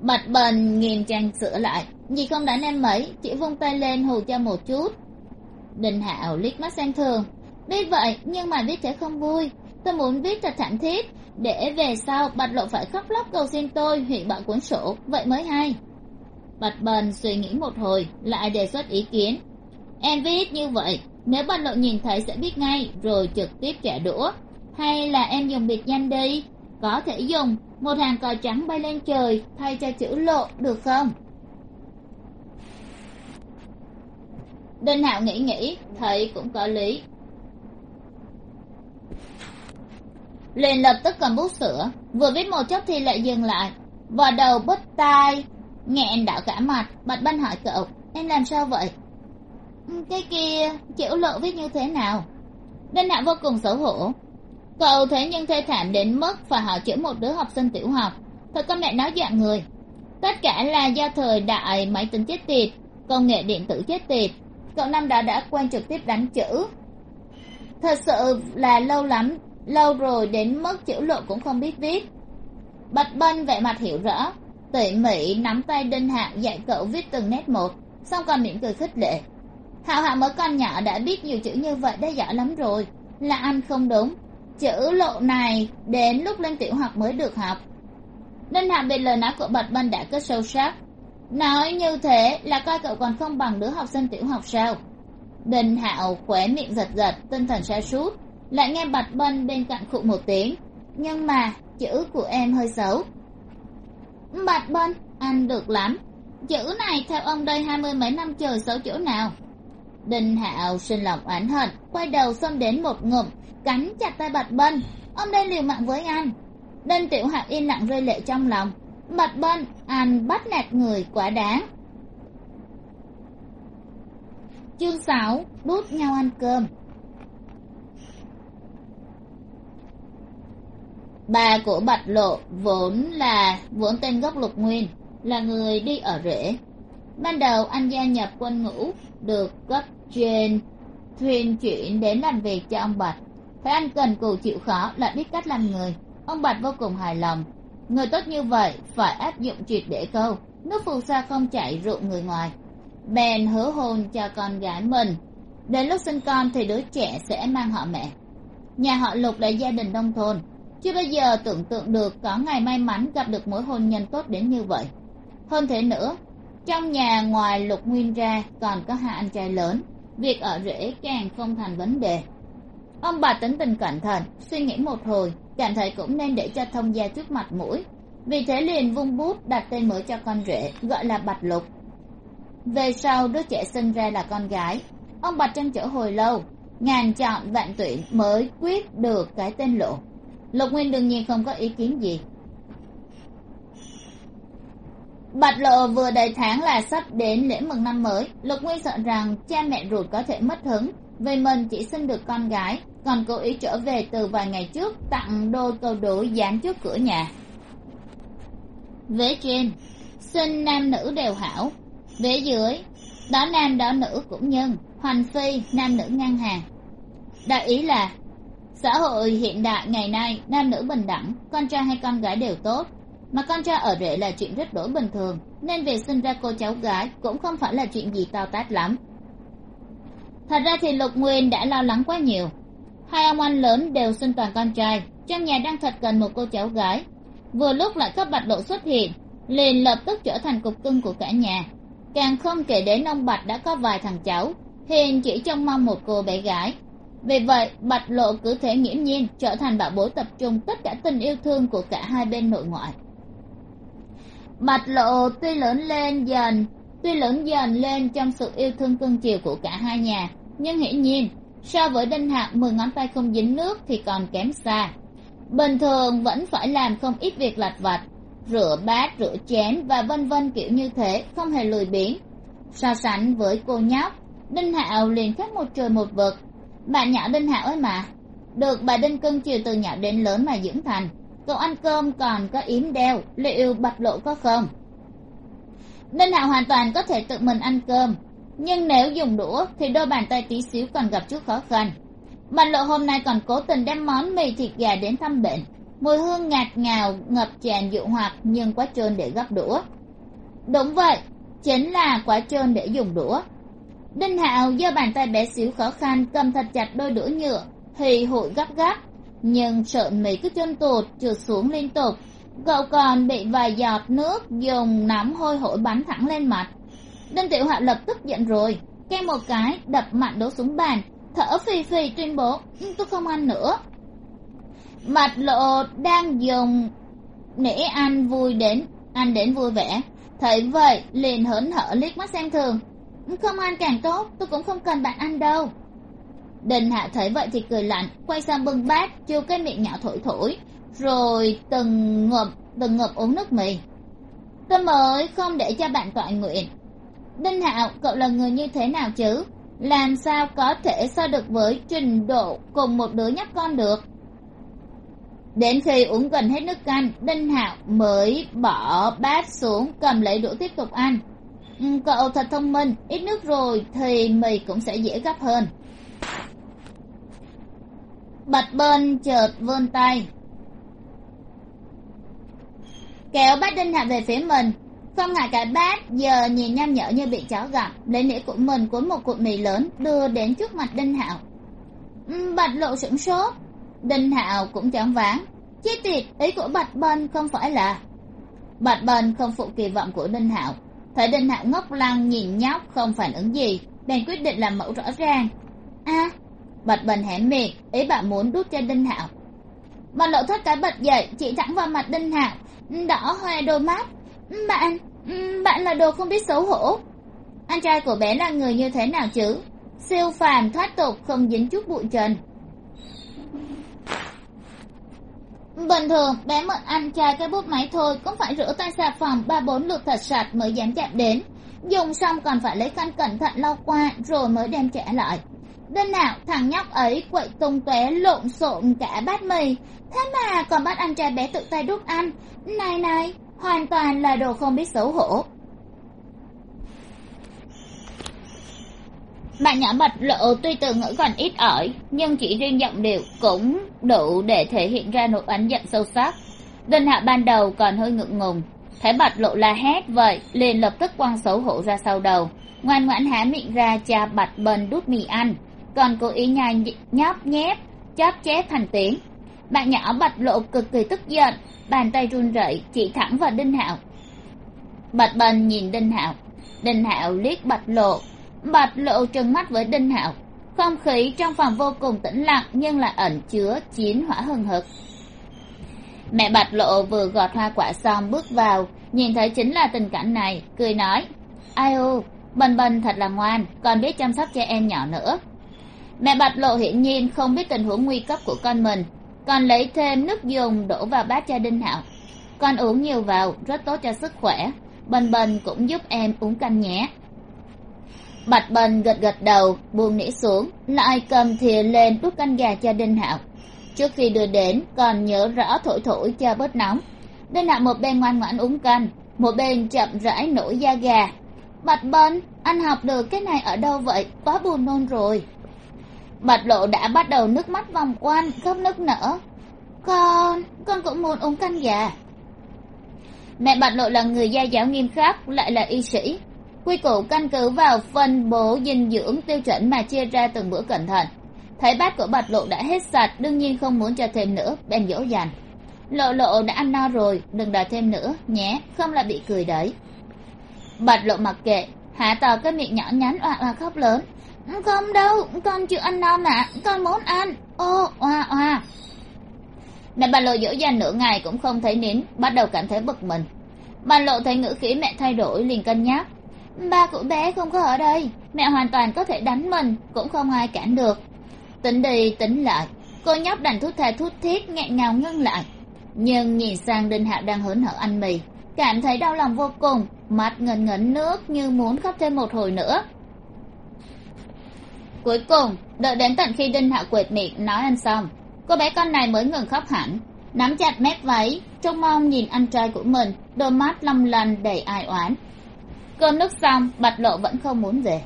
bạch bần nghiêm trang sửa lại. Vì không đánh em mấy chỉ vung tay lên hù cho một chút. Đình hạo liếc mắt xem thường. Biết vậy, nhưng mà viết sẽ không vui. Tôi muốn viết thật thảm thiết. Để về sau, bạch lộ phải khóc lóc cầu xin tôi hủy bỏ cuốn sổ. Vậy mới hay. Bạch bần suy nghĩ một hồi, lại đề xuất ý kiến. Em viết như vậy, nếu bạch lộ nhìn thấy sẽ biết ngay, rồi trực tiếp trả đũa. Hay là em dùng biệt danh đi? Có thể dùng một hàng cờ trắng bay lên trời, thay cho chữ lộ được không? Đinh hạo nghĩ nghĩ, thấy cũng có lý. Liền lập tức cầm bút sửa, vừa viết một chốc thì lại dừng lại. Vò đầu bứt tai, nghẹn đảo cả mặt, bạch banh hỏi cậu, em làm sao vậy? Ừ, cái kia, chữ lộ viết như thế nào? Đinh hạo vô cùng xấu hổ cậu thế nhưng thê thảm đến mức phải họ chữ một đứa học sinh tiểu học. Thật con mẹ nói dạng người. Tất cả là do thời đại máy tính chết tiệt, công nghệ điện tử chết tiệt. Cậu năm đó đã quen trực tiếp đánh chữ. Thật sự là lâu lắm, lâu rồi đến mức chữ lộ cũng không biết viết. Bạch bân vẻ mặt hiểu rõ, tỉ mỉ nắm tay đinh hạ dạy cậu viết từng nét một, xong còn miệng cười khích lệ. Hạo hạo mới con nhỏ đã biết nhiều chữ như vậy, đã giỏi lắm rồi. Là anh không đúng chữ lộ này đến lúc lên tiểu học mới được học. Đinh hạ bị lời nói của bạch bân đã kết sâu sắc. Nói như thế là coi cậu còn không bằng đứa học sinh tiểu học sao? Đinh hạo khóe miệng giật giật, tinh thần sa sút, lại nghe bạch bân bên cạnh khụ một tiếng. Nhưng mà, chữ của em hơi xấu. Bạch bân, anh được lắm. Chữ này theo ông đây hai mươi mấy năm trời xấu chỗ nào? Đinh hạo sinh lòng oán hận, quay đầu xông đến một ngụm cắn chặt tay bạch bân. Ông đây liều mạng với anh đinh tiểu hạc yên lặng rơi lệ trong lòng. Bạch bân anh bắt nạt người quả đáng. Chương sáu, đút nhau ăn cơm. Bà của bạch lộ vốn là, vốn tên gốc lục nguyên, là người đi ở rễ. Ban đầu anh gia nhập quân ngũ được cấp trên thuyền chuyển đến làm việc cho ông bạch thấy anh cần cù chịu khó lại biết cách làm người. Ông bạch vô cùng hài lòng. Người tốt như vậy phải áp dụng triệt để câu. Nước phù sa không chảy rượu người ngoài. Bèn hứa hôn cho con gái mình. Đến lúc sinh con thì đứa trẻ sẽ mang họ mẹ. Nhà họ lục là gia đình nông thôn. Chưa bao giờ tưởng tượng được có ngày may mắn gặp được mối hôn nhân tốt đến như vậy. Hơn thế nữa, trong nhà ngoài lục nguyên ra còn có hai anh trai lớn. Việc ở rễ càng không thành vấn đề ông bà tính tình cẩn thận, suy nghĩ một hồi cảm thấy cũng nên để cho thông gia trước mặt mũi. Vì thế liền vung bút đặt tên mới cho con rể, gọi là bạch lục. Về sau, đứa trẻ sinh ra là con gái. Ông bạch trăn trở hồi lâu, ngàn chọn vạn tuyển mới quyết được cái tên lộ lục nguyên đương nhiên không có ý kiến gì. Bạch lộ vừa đầy tháng là sắp đến lễ mừng năm mới. Lục nguyên sợ rằng cha mẹ ruột có thể mất hứng, vì mình chỉ sinh được con gái còn cố ý trở về từ vài ngày trước, tặng đôi câu đũa dán trước cửa nhà. Vế trên sinh nam nữ đều hảo. Vế dưới, đó nam đó nữ cũng nhân. Hoành phi, nam nữ ngang hàng. Đại ý là, xã hội hiện đại ngày nay, nam nữ bình đẳng, con trai hay con gái đều tốt. Mà con trai ở rể là chuyện rất đổi bình thường, nên việc sinh ra cô cháu gái cũng không phải là chuyện gì to tát lắm. Thật ra thì lục nguyên đã lo lắng quá nhiều hai ông anh lớn đều sinh toàn con trai, trong nhà đang thật cần một cô cháu gái. Vừa lúc lại có bạch lộ xuất hiện, liền lập tức trở thành cục cưng của cả nhà. Càng không kể đến ông bạch đã có vài thằng cháu, hiện chỉ trông mong một cô bé gái. Vì vậy, bạch lộ cứ thể nghiễm nhiên trở thành bảo bối tập trung tất cả tình yêu thương của cả hai bên nội ngoại. Bạch lộ tuy lớn lên dần, tuy lớn dần lên trong sự yêu thương cưng chiều của cả hai nhà, nhưng hiển nhiên so với đinh hạc mười ngón tay không dính nước thì còn kém xa. Bình thường vẫn phải làm không ít việc lặt vặt, rửa bát, rửa chén và vân vân kiểu như thế, không hề lười biếng. So sánh với cô nhóc, đinh hạo liền khác một trời một vực. Bạn nhỏ đinh hạo ấy mà. Được bà đinh cưng chiều từ nhỏ đến lớn mà dưỡng thành. Cậu ăn cơm còn có yếm đeo, liệu bạch lộ có không? Đinh hạo hoàn toàn có thể tự mình ăn cơm nhưng nếu dùng đũa, thì đôi bàn tay tí xíu còn gặp chút khó khăn. Bạch lộ hôm nay còn cố tình đem món mì thịt gà đến thăm bệnh. Mùi hương ngạt ngào, ngập tràn dụ hoặc nhưng quá trơn để gấp đũa. Đúng vậy, chính là quá trơn để dùng đũa. Đinh hạo do bàn tay bé xíu khó khăn, cầm thật chặt đôi đũa nhựa thì hụi gấp gáp. Nhưng sợn mì cứ chân tụt, trượt xuống liên tục. Cậu còn bị vài giọt nước dùng nắm hôi hổi bắn thẳng lên mặt đinh tiểu hạo lập tức giận rồi ken một cái, đập mạnh đổ xuống bàn, thở phì phì tuyên bố tôi không ăn nữa. Mặt lộ đang dùng nể ăn vui đến, ăn đến vui vẻ. Thấy vậy, liền hớn hở liếc mắt xem thường. Không ăn càng tốt, tôi cũng không cần bạn ăn đâu. Đình hạ thấy vậy thì cười lạnh, quay sang bưng bát, chiêu cái miệng nhỏ thổi thổi, rồi từng ngụm từng ngụm uống nước mì. Tôi mới không để cho bạn tọa nguyện đinh hạo, cậu là người như thế nào chứ? Làm sao có thể so được với trình độ cùng một đứa nhóc con được? Đến khi uống gần hết nước canh, đinh hạo mới bỏ bát xuống cầm lấy đũa tiếp tục ăn. Ừ, cậu thật thông minh, ít nước rồi thì mì cũng sẽ dễ gấp hơn. Bạch bên chợt vươn tay. Kéo bát đinh hạo về phía mình không ngại cái bát, giờ nhìn nham nhở như bị chó gặm. Lấy nĩa của mình cuốn một cụm mì lớn, đưa đến trước mặt đinh hạo. Ừ, bạch lộ sửng sốt. Đinh hạo cũng choáng váng. Chi tiệt, ý của bạch bân không phải là bạch bân không phụ kỳ vọng của đinh hạo. Thấy đinh hạo ngốc lăng, nhìn nhóc, không phản ứng gì. Bèn quyết định làm mẫu rõ ràng. A, bạch bân hé miệng, ý bạn muốn đút cho đinh hạo. Bạch lộ thoát cái bật dậy, chỉ thẳng vào mặt đinh hạo. Đỏ hoe đôi mắt. Bạn bạn là đồ không biết xấu hổ. Anh trai của bé là người như thế nào chứ? Siêu phàm, thoát tục, không dính chút bụi trần. Bình thường, bé mượn anh trai cái bút máy thôi, cũng phải rửa tay xà phòng ba bốn lượt thật sạch mới dám chạm đến. Dùng xong còn phải lấy khăn cẩn thận lau qua, rồi mới đem trả lại. Đêm nào thằng nhóc ấy quậy tung tóe, lộn xộn cả bát mì. Thế mà còn bắt anh trai bé tự tay đút ăn. Này này hoàn toàn là đồ không biết xấu hổ. Bạn nhỏ bạch lộ tuy từ ngữ còn ít ỏi, nhưng chỉ riêng giọng điệu cũng đủ để thể hiện ra nỗi oán giận sâu sắc. Đinh hạ ban đầu còn hơi ngượng ngùng. Thấy bạch lộ la hét vậy, liền lập tức quăng xấu hổ ra sau đầu. Ngoan ngoãn há miệng ra cha bạch bần đút mì ăn. Còn cố ý nhai nhóp nhép, chóp chép thành tiếng bạn nhỏ bạch lộ cực kỳ tức giận, bàn tay run rẩy, chỉ thẳng vào đinh hạo. Bạch bần nhìn đinh hạo. Đinh hạo liếc bạch lộ. Bạch lộ trừng mắt với đinh hạo. Không khí trong phòng vô cùng tĩnh lặng, nhưng lại ẩn chứa chiến hỏa hừng hực. Mẹ bạch lộ vừa gọt hoa quả xong bước vào, nhìn thấy chính là tình cảnh này, cười nói. Ai u bần bần thật là ngoan, còn biết chăm sóc cho em nhỏ nữa. Mẹ bạch lộ hiển nhiên không biết tình huống nguy cấp của con mình còn lấy thêm nước dùng đổ vào bát cho đinh hạo con uống nhiều vào, rất tốt cho sức khỏe. Bần bần cũng giúp em uống canh nhé. Bạch bần gật gật đầu, buông nỉ xuống, lại cầm thìa lên đút canh gà cho đinh hạo trước khi đưa đến còn nhớ rõ thổi thổi cho bớt nóng. Đinh hạo một bên ngoan ngoãn uống canh, một bên chậm rãi nổi da gà. Bạch bần, anh học được cái này ở đâu vậy? Quá buồn nôn rồi bạch lộ đã bắt đầu nước mắt vòng quanh, khóc nức nở. Con con cũng muốn uống canh gà. Mẹ bạch lộ là người gia giáo nghiêm khắc, lại là y sĩ. Quy củ căn cứ vào phân bố, dinh dưỡng, tiêu chuẩn mà chia ra từng bữa cẩn thận. Thấy bát của bạch lộ đã hết sạch, đương nhiên không muốn cho thêm nữa, bèn dỗ dành. Lộ lộ đã ăn no rồi, đừng đòi thêm nữa, nhé, không là bị cười đấy. Bạch lộ mặc kệ hạ tò cái miệng nhỏ nhắn oa oa khóc lớn không đâu? Con chưa ăn no mà. Con muốn ăn. Ô, oa oa. Mẹ bà lộ dỗ dành nửa ngày cũng không thấy nín, bắt đầu cảm thấy bực mình. Bà lộ thấy ngữ khí mẹ thay đổi, liền cân nhắc. Ba của bé không có ở đây. Mẹ hoàn toàn có thể đánh mình, cũng không ai cản được. Tính đi, tính lại. Cô nhóc đành thút thà thút thiết nghẹn ngào ngưng lại. Nhưng nhìn sang đinh hạo đang hớn hở ăn mì, cảm thấy đau lòng vô cùng. Mắt ngấn ngấn nước như muốn khóc thêm một hồi nữa cuối cùng, đợi đến tận khi đinh hạo quệt miệng nói ăn xong, cô bé con này mới ngừng khóc hẳn. Nắm chặt mép váy, trông mong nhìn anh trai của mình, đôi mắt long lanh đầy ai oán. Cơm nước xong, bạch lộ vẫn không muốn về.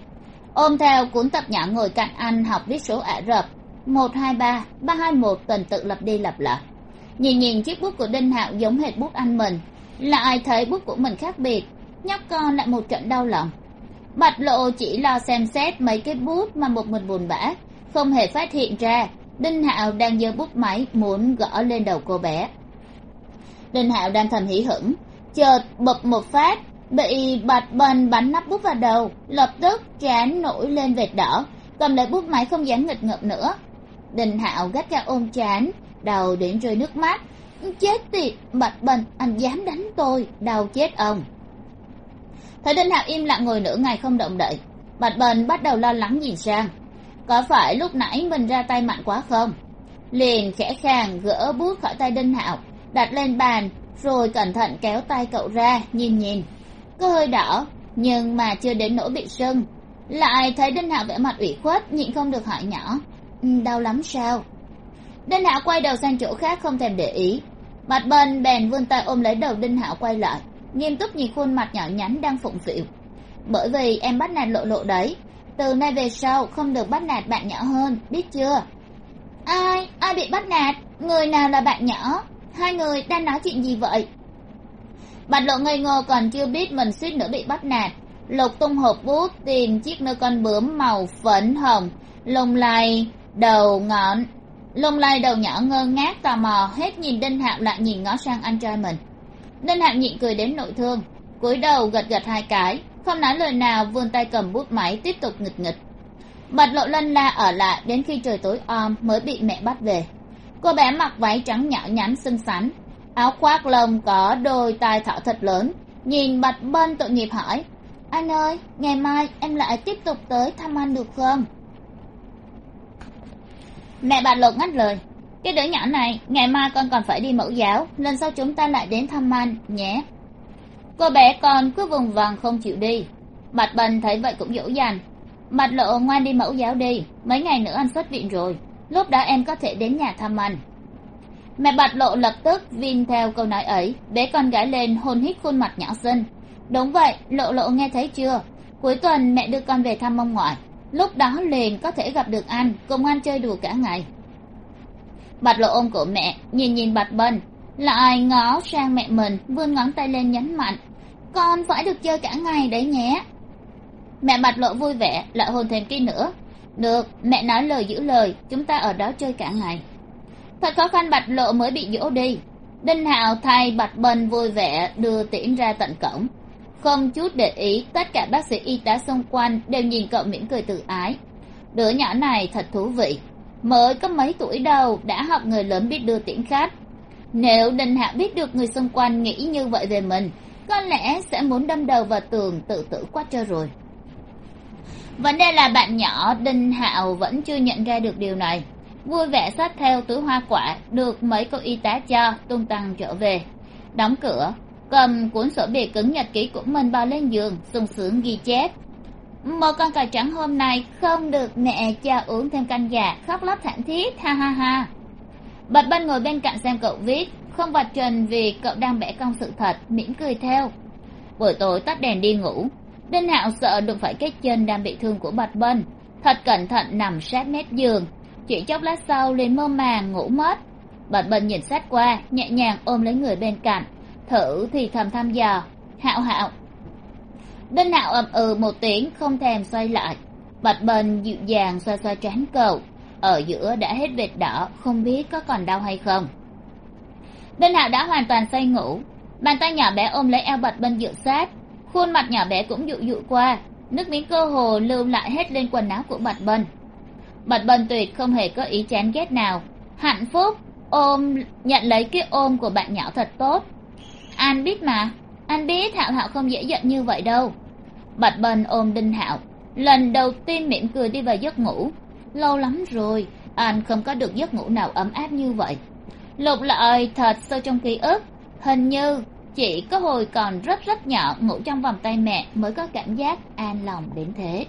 Ôm theo cuốn tập nhỏ ngồi cạnh anh học viết số ả rập. Một, hai, ba ba, hai, một, tuần tự lặp đi lặp lại. Nhìn nhìn chiếc bút của đinh hạo giống hệt bút anh mình. Là ai thấy bút của mình khác biệt, nhóc con lại một trận đau lòng bạch lộ chỉ lo xem xét mấy cái bút mà một mình buồn bã, không hề phát hiện ra. Đinh hạo đang giơ bút máy muốn gõ lên đầu cô bé. Đinh hạo đang thầm hỉ hửng, chợt bập một phát, bị bạch bần bắn nắp bút vào đầu, lập tức trán nổi lên vệt đỏ, cầm lấy bút máy không dám nghịch ngợm nữa. Đình hạo gắt ra ôm chán đầu đến rơi nước mắt. Chết tiệt, bạch bần anh dám đánh tôi, đau chết ông thấy đinh hạo im lặng ngồi nửa ngày không động đậy, bạch bần bắt đầu lo lắng nhìn sang. Có phải lúc nãy mình ra tay mạnh quá không? Liền khẽ khàng gỡ bút khỏi tay đinh hạo, đặt lên bàn, rồi cẩn thận kéo tay cậu ra, nhìn nhìn. Có hơi đỏ, nhưng mà chưa đến nỗi bị sưng. Lại thấy đinh hạo vẻ mặt ủy khuất, nhịn không được hỏi nhỏ. Ừ, đau lắm sao? Đinh hạo quay đầu sang chỗ khác không thèm để ý. Mặt bần bèn vươn tay ôm lấy đầu đinh hạo quay lại nghiêm túc nhìn khuôn mặt nhỏ nhắn đang phụng phịu. Bởi vì em bắt nạt lộ lộ đấy. Từ nay về sau, không được bắt nạt bạn nhỏ hơn, biết chưa? Ai? Ai bị bắt nạt? Người nào là bạn nhỏ? Hai người đang nói chuyện gì vậy? Bạch lộ ngây ngô còn chưa biết mình suýt nữa bị bắt nạt. Lục tung hộp bút tìm chiếc nơ con bướm màu phấn hồng lông lai đầu ngọn lông lai đầu nhỏ ngơ ngác tò mò, hết nhìn đinh hạo lại nhìn ngó sang anh trai mình đinh hạng nhịn cười đến nội thương. Cúi đầu gật gật hai cái, không nói lời nào, vươn tay cầm bút máy, tiếp tục nghịch nghịch. Bạch lộ lân la ở lại, đến khi trời tối om, mới bị mẹ bắt về. Cô bé mặc váy trắng nhỏ nhắn xinh xắn, áo khoác lông có đôi tai thỏ thật lớn. Nhìn bạch bân tội nghiệp hỏi, anh ơi, ngày mai em lại tiếp tục tới thăm anh được không? Mẹ bà lộ ngắt lời cái đứa nhỏ này, ngày mai con còn phải đi mẫu giáo, lần sau chúng ta lại đến thăm anh nhé. Cô bé con cứ vùng vằng không chịu đi. Bạch bần thấy vậy cũng dỗ dành. Bạch lộ ngoan đi mẫu giáo đi, mấy ngày nữa anh xuất viện rồi. Lúc đó em có thể đến nhà thăm anh. Mẹ bạch lộ lập tức vin theo câu nói ấy, bế con gái lên hôn hít khuôn mặt nhỏ xinh. Đúng vậy, lộ lộ nghe thấy chưa? Cuối tuần mẹ đưa con về thăm ông ngoại. Lúc đó liền có thể gặp được anh, cùng anh chơi đùa cả ngày bạch lộ ôm của mẹ, nhìn nhìn bạch bân lại ngó sang mẹ mình, vươn ngón tay lên nhấn mạnh. Con phải được chơi cả ngày đấy nhé. Mẹ bạch lộ vui vẻ, lại hôn thêm kỹ nữa. Được, mẹ nói lời giữ lời, chúng ta ở đó chơi cả ngày. Thật khó khăn bạch lộ mới bị dỗ đi. Đinh hào thay bạch bân vui vẻ, đưa tiễn ra tận cổng. Không chút để ý, tất cả bác sĩ y tá xung quanh đều nhìn cậu mỉm cười tự ái. Đứa nhỏ này thật thú vị mới có mấy tuổi đầu đã học người lớn biết đưa tiễn khách. Nếu đinh hạo biết được người xung quanh nghĩ như vậy về mình, có lẽ sẽ muốn đâm đầu vào tường tự tử quá trơ rồi. Vấn đề là bạn nhỏ đinh hạo vẫn chưa nhận ra được điều này. Vui vẻ xách theo túi hoa quả, được mấy cô y tá cho, tung tăng trở về. Đóng cửa, cầm cuốn sổ bìa cứng nhật ký của mình bao lên giường, sung sướng ghi chép một con cà trắng hôm nay không được mẹ cho uống thêm canh gà. Khóc lóc thảm thiết, ha ha ha. Bạch bân ngồi bên cạnh xem cậu viết. Không vạch trần vì cậu đang bẻ cong sự thật, mỉm cười theo. Buổi tối tắt đèn đi ngủ. Đinh hạo sợ đụng phải cái chân đang bị thương của bạch bân thật cẩn thận nằm sát mép giường. Chỉ chốc lát sau liền mơ màng ngủ mất. Bạch bân nhìn sát qua, nhẹ nhàng ôm lấy người bên cạnh. Thử thì thầm thăm dò. Hạo hạo đinh nạo ậm ừ một tiếng, không thèm xoay lại. Bạch bần dịu dàng xoa xoa trán cậu. Ở giữa đã hết vệt đỏ, không biết có còn đau hay không. Đinh hạo đã hoàn toàn say ngủ. Bàn tay nhỏ bé ôm lấy eo bạch bần dựa sát. Khuôn mặt nhỏ bé cũng dụ dụ qua. Nước miếng cơ hồ lưu lại hết lên quần áo của bạch bần. bạch bần tuyệt không hề có ý chán ghét nào. Hạnh phúc, ôm, nhận lấy cái ôm của bạn nhỏ thật tốt. An biết mà anh biết hạo hạo không dễ giận như vậy đâu. Bạch bân ôm đinh hạo, lần đầu tiên mỉm cười đi vào giấc ngủ. Lâu lắm rồi, anh không có được giấc ngủ nào ấm áp như vậy. Lục lợi thật sâu trong ký ức, hình như chỉ có hồi còn rất rất nhỏ ngủ trong vòng tay mẹ mới có cảm giác an lòng đến thế.